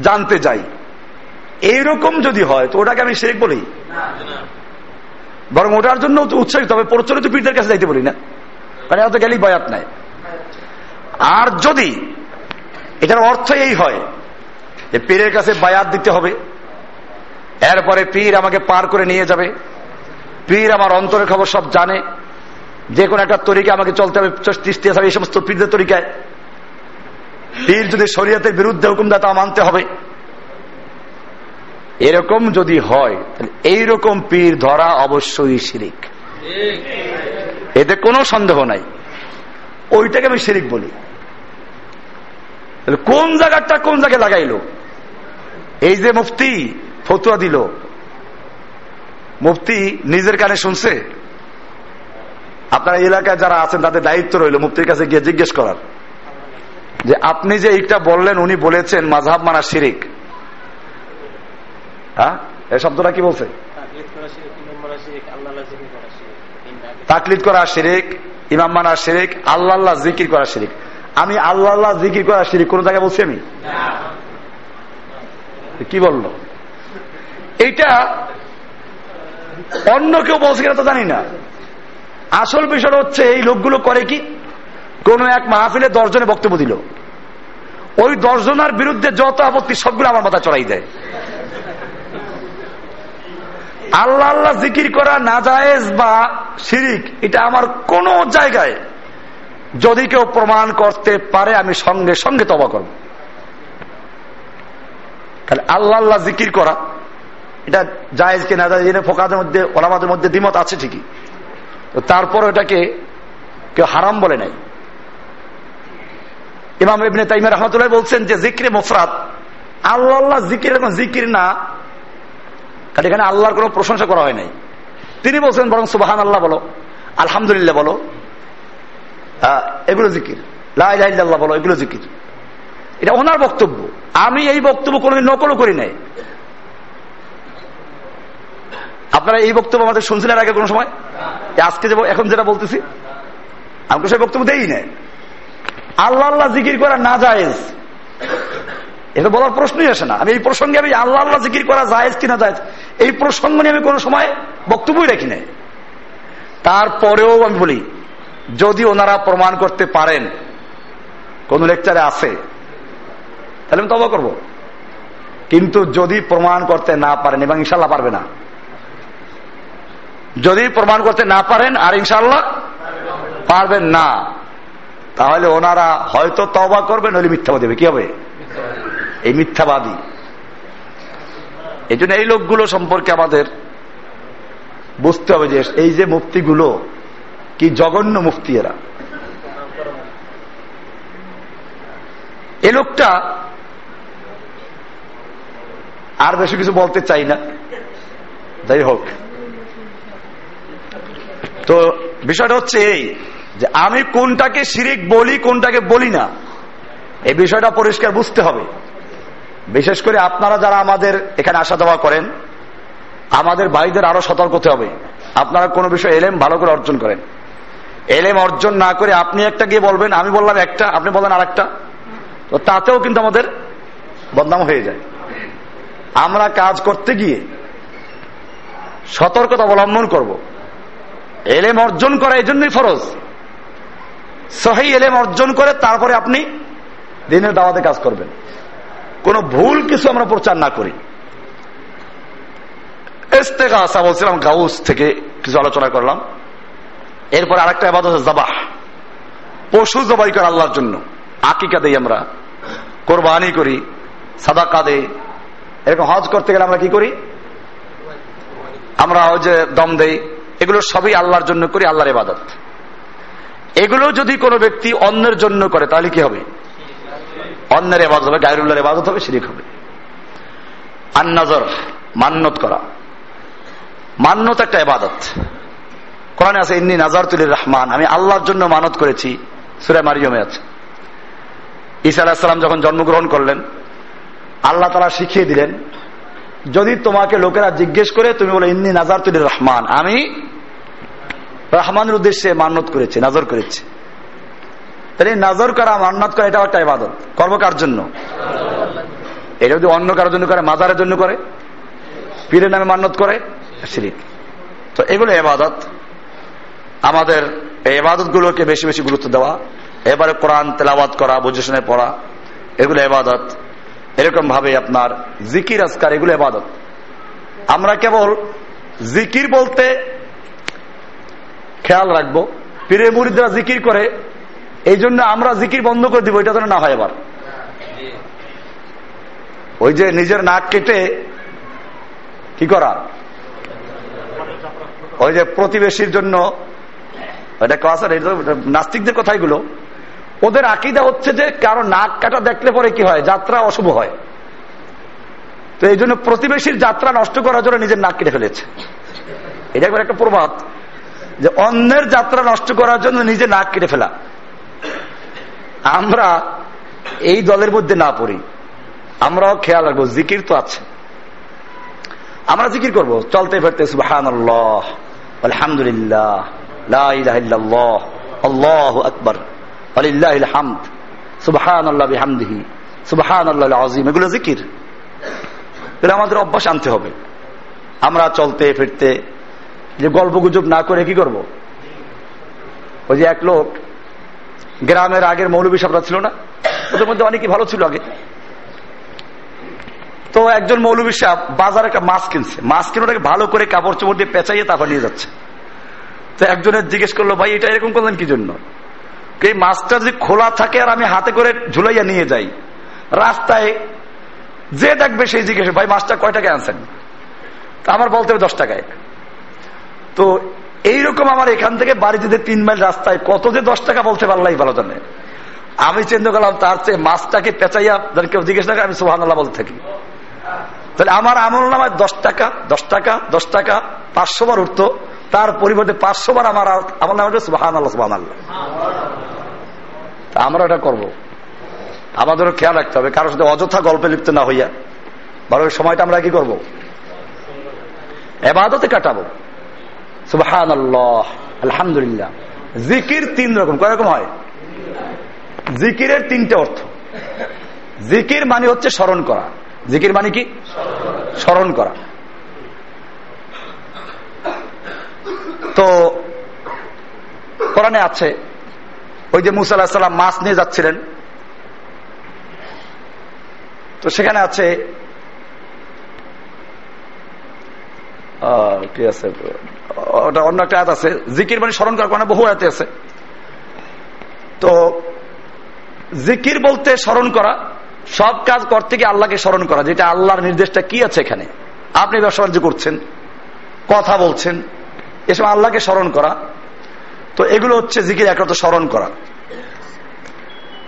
জানতে যাই। এইরকম যদি হয়, তো ওটাকে আমি শেখ বলি? বরং ওটার জন্য উৎসাহিত হবে, প্রচলিত পীরদের কাছে যাইতে বলি না। কারণ এত গেলেই বয়াত নাই আর যদি, এটার অর্থ এই হয় যে, পীরের কাছে বায়াত দিতে হবে এরপরে পীর আমাকে পার করে নিয়ে যাবে। পীর আমার অন্তরের খবর সব জানে। যে কোনো একটা তরিকা আমাকে চলতে হবে এই সমস্ত পীরদের তরিকায়। পীর যদি শরীয়তের বিরুদ্ধে হুকুম দেয় তা মানতে হবে। এরকম যদি হয়, তাহলে এইরকম পীর ধরা অবশ্যই শিরিক। এতে কোনো সন্দেহ নাই। ওইটাকে আমি শিরিক বলি। কোন জায়গাটা কোন জায়গায় লাগাইলো? এই যে মুফতি ফতুয়া দিল। মুফতি নিজের কানে শুনছে। আপনার এলাকায় যারা আছেন, তাদের দায়িত্ব রইল মুফতির কাছে গিয়ে জিজ্ঞেস করার। যে আপনি যে এইটা বললেন, উনি বলেছেন মাঝহাব মানা শিরিক। হ্যাঁ? এই শব্দটা কি বলছে? তাকলিদ করা শিরিক, ইমাম মানা শিরিক, আল্লাহ জিকির করা শিরিক। আমি আল্লাহ জিকির করা শিরিক, কোন জায়গায় বলছি আমি? কি বলল? এইটা অন্য কেউ বলছে কিনা তো জানি না। আসল বিষয় হচ্ছে, এই লোকগুলো করে কি? কোন এক মাহফিলে দশজনে বক্তব্য দিল। ওই দশজনের বিরুদ্ধে যত আপত্তি, সবগুলো আমার মাথা চড়াই দেয়। আল্লাহ আল্লাহ জিকির করা না জায়েজ বা শিরিক, এটা আমার কোন জায়গায় যদি কেউ প্রমাণ করতে পারে, আমি সঙ্গে সঙ্গে তবা করব। তাহলে আল্লাহ আল্লাহ জিকির করা এটা জায়েজ কি না জায়েজ ফোকাদের মধ্যে, ওলামাদের মধ্যে দ্বিমত আছে ঠিকই। তো তারপর এটাকে কেউ হারাম বলে নাই। ইমাম ইবনে তাইমের রহমতুল্লাহ বলছেন যে জিক্রে মুফরাত আল্লাহ আল্লাহ জিকির এখন জিকির না, কারণ এখানে আল্লাহর কোনো প্রশংসা করা হয় নাই। তিনি বলছেন বরং সুবাহান আল্লাহ বলো, আলহামদুলিল্লাহ বলো এগুলো জিকির লাহ বলো, এগুলো জিকির এটা ওনার বক্তব্য। আমি এই বক্তব্য কোনোদিন নকলও করি নাই। আপনারা এই বক্তব্য আমাদের শুনছিলেন আগে কোনো সময়? আজকে যে এখন যেটা বলতেছি, আমি সেই বক্তব্য দেই না আল্লাহ আল্লাহ জিকির করা না জায়েজ এটা বলার প্রশ্নই আসে না। আমি এই প্রসঙ্গে আমি আল্লাহ আল্লাহ জিকির করা জায়েজ কিনা জায়েজ, এই প্রসঙ্গ নিয়ে আমি কোনো সময় বক্তব্যই রাখি নাই। তারপরেও আমি বলি, যদি ওনারা প্রমাণ করতে পারেন, কোন লেকচারে আছে, তাহলে আমি তবা করব। কিন্তু যদি প্রমাণ করতে না পারেন, এবং ইনশাল্লাহ পারবে না যদি প্রমাণ করতে না পারেন, আর ইনশাল্লাহ পারবেন না। তাহলে ওনারা হয়তো তবা করবেন নইলে মিথ্যাবাদী হবে কি হবে? এই মিথ্যাবাদী। এই এই লোকগুলো সম্পর্কে আমাদের বুঝতে হবে যে, এই যে মুক্তিগুলো কি জঘন্য মুফতি এরা। এ লোকটা আর বেশি কিছু বলতে চাই না। যাই হোক। তো বিষয়টা হচ্ছে এই, যে আমি কোনটাকে শিরিক বলি, কোনটাকে বলি না, এই বিষয়টা পরিষ্কার বুঝতে হবে। বিশেষ করে আপনারা যারা আমাদের এখানে আসা যাওয়া করেন, আমাদের ভাইদের আরও সতর্ক হতে হবে। আপনারা কোনো বিষয় এলেম ভালো করে অর্জন করেন। এলেম অর্জন না করে আপনি একটা গিয়ে বলবেন, আমি বললাম একটা, আপনি বললেন আর একটা তো তাতেও কিন্তু আমাদের বদনাম হয়ে যায়। আমরা কাজ করতে গিয়ে সতর্কতা অবলম্বন করব। এলেম অর্জন করা এই জন্যই ফরজ। সহি এলেম অর্জন করে তারপরে আপনি দিনের দাওয়াতে কাজ করবেন। কোন ভুল কিছু আমরা প্রচার না করি। আসা বলছিলাম, গাউস থেকে কিছু আলোচনা করলাম। এরপর আরেকটা আবাদ হচ্ছে জাবাহ পশু জবাই করে আল্লাহর জন্য। আকিকা দেই আমরা। কোরবানি করি, সাদাকা দেই। এরকম হজ করতে গেলে আমরা কি করি? আমরা হজে দম দেই। এগুলো সবই আল্লাহর জন্য করি, আল্লাহর ইবাদত। এগুলো যদি কোনো ব্যক্তি অন্যের জন্য করে, তাহলে কি হবে? অন্যের এবাদত হবে, গায়রুল্লাহর এবাদত হবে, শিরিক হবে। আর নজর মান্যত করা। মান্যত একটা এবাদত কোরআনে আছে, ইন্নি নাজার তুলির রহমান আমি আল্লাহর জন্য মানত করেছি, সুরে মারিয়মে আছে। ঈসা আলাহিসাল্লাম যখন জন্মগ্রহণ করলেন, আল্লাহ তারা শিখিয়ে দিলেন যদি তোমাকে লোকেরা জিজ্ঞেস করে, তুমি বলো, ইন্নি নাজার তুলির রহমান আমি রহমানের উদ্দেশ্যে মান্যত করেছি, নাজর করেছি। তাহলে নাজর করা, মান্নত করা, এটা একটা ইবাদত। কর্ম কার জন্য? এটা যদি অন্য কারোর জন্য করে, মাজারের জন্য করে, পীরের নামে মান্যত করে, শিরিক। তো এগুলো এবাদত আমাদের এই এবাদত গুলোকে বেশি বেশি গুরুত্ব দেওয়া। এবারে কোরআন তেলাবাদ করা, বুঝে শুনে পড়া, এগুলো এবাদত এরকম ভাবে আপনার জিকির, আজকার, এগুলো এবাদত আমরা কেবল জিকির বলতে খেয়াল রাখব। পীরে মুরিদরা জিকির করে এই জন্য আমরা জিকির বন্ধ করে দিব, এটা যেন না হয় এবার ওই যে নিজের নাক কেটে কি করা? ওই যে প্রতিবেশীর জন্য, এটা আছে নাস্তিকদের কথাই গুলো ওদের আকিদা হচ্ছে যে কারও নাক কাটা দেখলে পরে কি হয়? যাত্রা অশুভ হয়। তো এই জন্য প্রতিবেশীর যাত্রা নষ্ট করার জন্য নিজের নাক কেটে ফেলেছে। এটা একবার একটা প্রবাদ যে অন্যের যাত্রা নষ্ট করার জন্য নিজে নাক কেটে ফেলা। আমরা এই দলের মধ্যে না পড়ি। আমরাও খেয়াল রাখব, জিকির তো আছে। আমরা জিকির করব, চলতে ফেরতে আলহামদুলিল্লাহ আল্লাহ আকবর। এগুলো আমাদের অভ্যাস আনতে হবে। আমরা চলতে, ফিরতে, যে গল্প গুজব না করে কি করব? ওই যে এক লোক, গ্রামের আগের মৌলবী সাহরা ছিল না? ওদের মধ্যে অনেকই ভালো ছিল আগে। তো একজন মৌলবী সাহ বাজারে একটা মাছ কিনছে। মাছ কিনে ওটাকে ভালো করে কাপড় চোপড় দিয়ে পেঁচাইয়ে তারপর নিয়ে যাচ্ছে। তো একজনের জিজ্ঞেস করল, ভাই, এটা এরকম করলেন কি জন্য? এই মাছটা যদি খোলা থাকে আর আমি হাতে করে ঝুলাইয়া নিয়ে যাই, রাস্তায় যে দেখবে সেই জিজ্ঞেস, ভাই মাছটা কয় টাকায় আনছেন? তা আমার বলতে হবে দশ টাকায়। তো এইরকম আমার এখান থেকে বাড়ি যদি তিন মাইল রাস্তায় কত যে দশ টাকা বলতে পারলাই ভালো জানে। আমি চিন্তা করলাম, তার চেয়ে মাছটাকে পেঁচাইয়া কেউ জিজ্ঞেস না আমি সোহান আল্লাহ বলতে থাকি। তাহলে আমার আমল নামায় দশ টাকা দশ টাকা দশ টাকা, পাঁচশো বার উঠতো, তার পরিবর্তে পাঁচশো বার আমার আমল নাম সুবাহান আল্লাহ সুবাহ আল্লাহ আমরা এটা করব। আমাদেরও খেয়াল রাখতে হবে, কারোর সাথে অযথা গল্পে লিপ্ত না হইয়া। বরং সময়টা আমরা কি করব? এবাদতে কাটাবো। সুবাহান আলহামদুলিল্লাহ। জিকির তিন রকম, কয় রকম হয়? জিকিরের তিনটে অর্থ। জিকির মানে হচ্ছে স্মরণ করা। জিকির মানে কি? স্মরণ করা। তো, কোরআনে আছে ওই যে মুসা মাছ নিয়ে যাচ্ছিলেন। তো সেখানে আছে অন্য একটা আয়াত আছে, জিকির মানে স্মরণ করার বহু আয়াতে আছে। তো জিকির বলতে স্মরণ করা, সব কাজ করতে গিয়ে আল্লাহকে স্মরণ করা, যেটা আল্লাহর নির্দেশটা কি আছে এখানে? আপনি ব্যবসা বাণিজ্য করছেন, কথা বলছেন এসব আল্লাহকে স্মরণ করা তো এগুলো হচ্ছে জিকির একরত স্মরণ করা।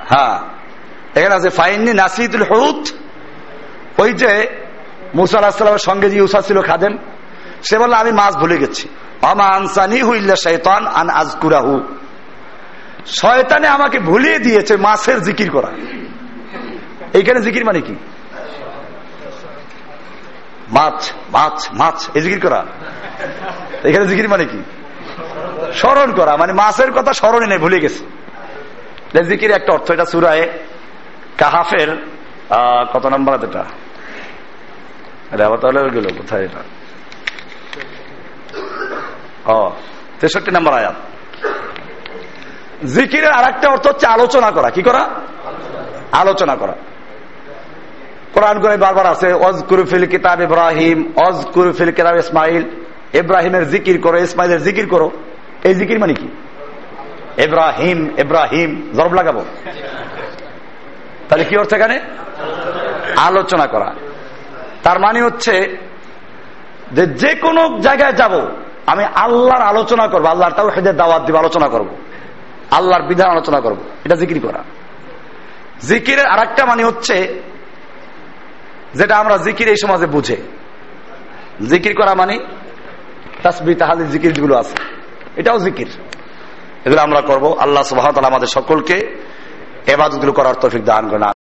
হ্যাঁ। এখানে আছে ফাইনি নাসিদুল হরুত ওই যে মুসা আলাহিসাল্লামের সঙ্গে যে উষা ছিল খাদেম, সে বলল, আমি মাছ ভুলে গেছি। শয়তানে আমাকে ভুলিয়ে দিয়েছে মাছের জিকির করা। এইখানে জিকির মানে কি? মাছ মাছ মাছ, এই জিকির করা। এখানে জিকির মানে কি? স্মরণ করা মানে মাছের কথা স্মরণে নেই, ভুলে গেছে। জিকির একটা অর্থ, এটা সুরায় কাহাফের কত নম্বর এটা? গেল, কোথায় এটা? ও, তেষট্টি নম্বর আয়াত। জিকিরের আর একটা অর্থ হচ্ছে আলোচনা করা, কি করা? আলোচনা করা। কোরআন করে বারবার আছে অজকুরফিল কিতাব ইব্রাহিম অজকুরফিল কিতাব ইসমাইল ইব্রাহিমের জিকির করো ইসমাইলের জিকির করো। এই জিকির মানে কি? এব্রাহিম এব্রাহিম জরব লাগাবো। তাহলে কি অর্থ এখানে? আলোচনা করা। তার মানে হচ্ছে যে যে কোনো জায়গায় যাব, আমি আল্লাহর আলোচনা করব, আল্লাহর তাও হেদের দাওয়াত দিব, আলোচনা করব। আল্লাহর বিধান আলোচনা করব। এটা জিকির করা। জিকিরের আর একটা মানে হচ্ছে যেটা আমরা জিকির এই সমাজে বুঝে। জিকির করা মানে তাসবি তাহালি জিকির যেগুলো আছে। এটাও জিকির। এগুলো আমরা করব। আল্লাহ সুবাহ আমাদের সকলকে এবাদতগুলো করার তফিক দান করেন।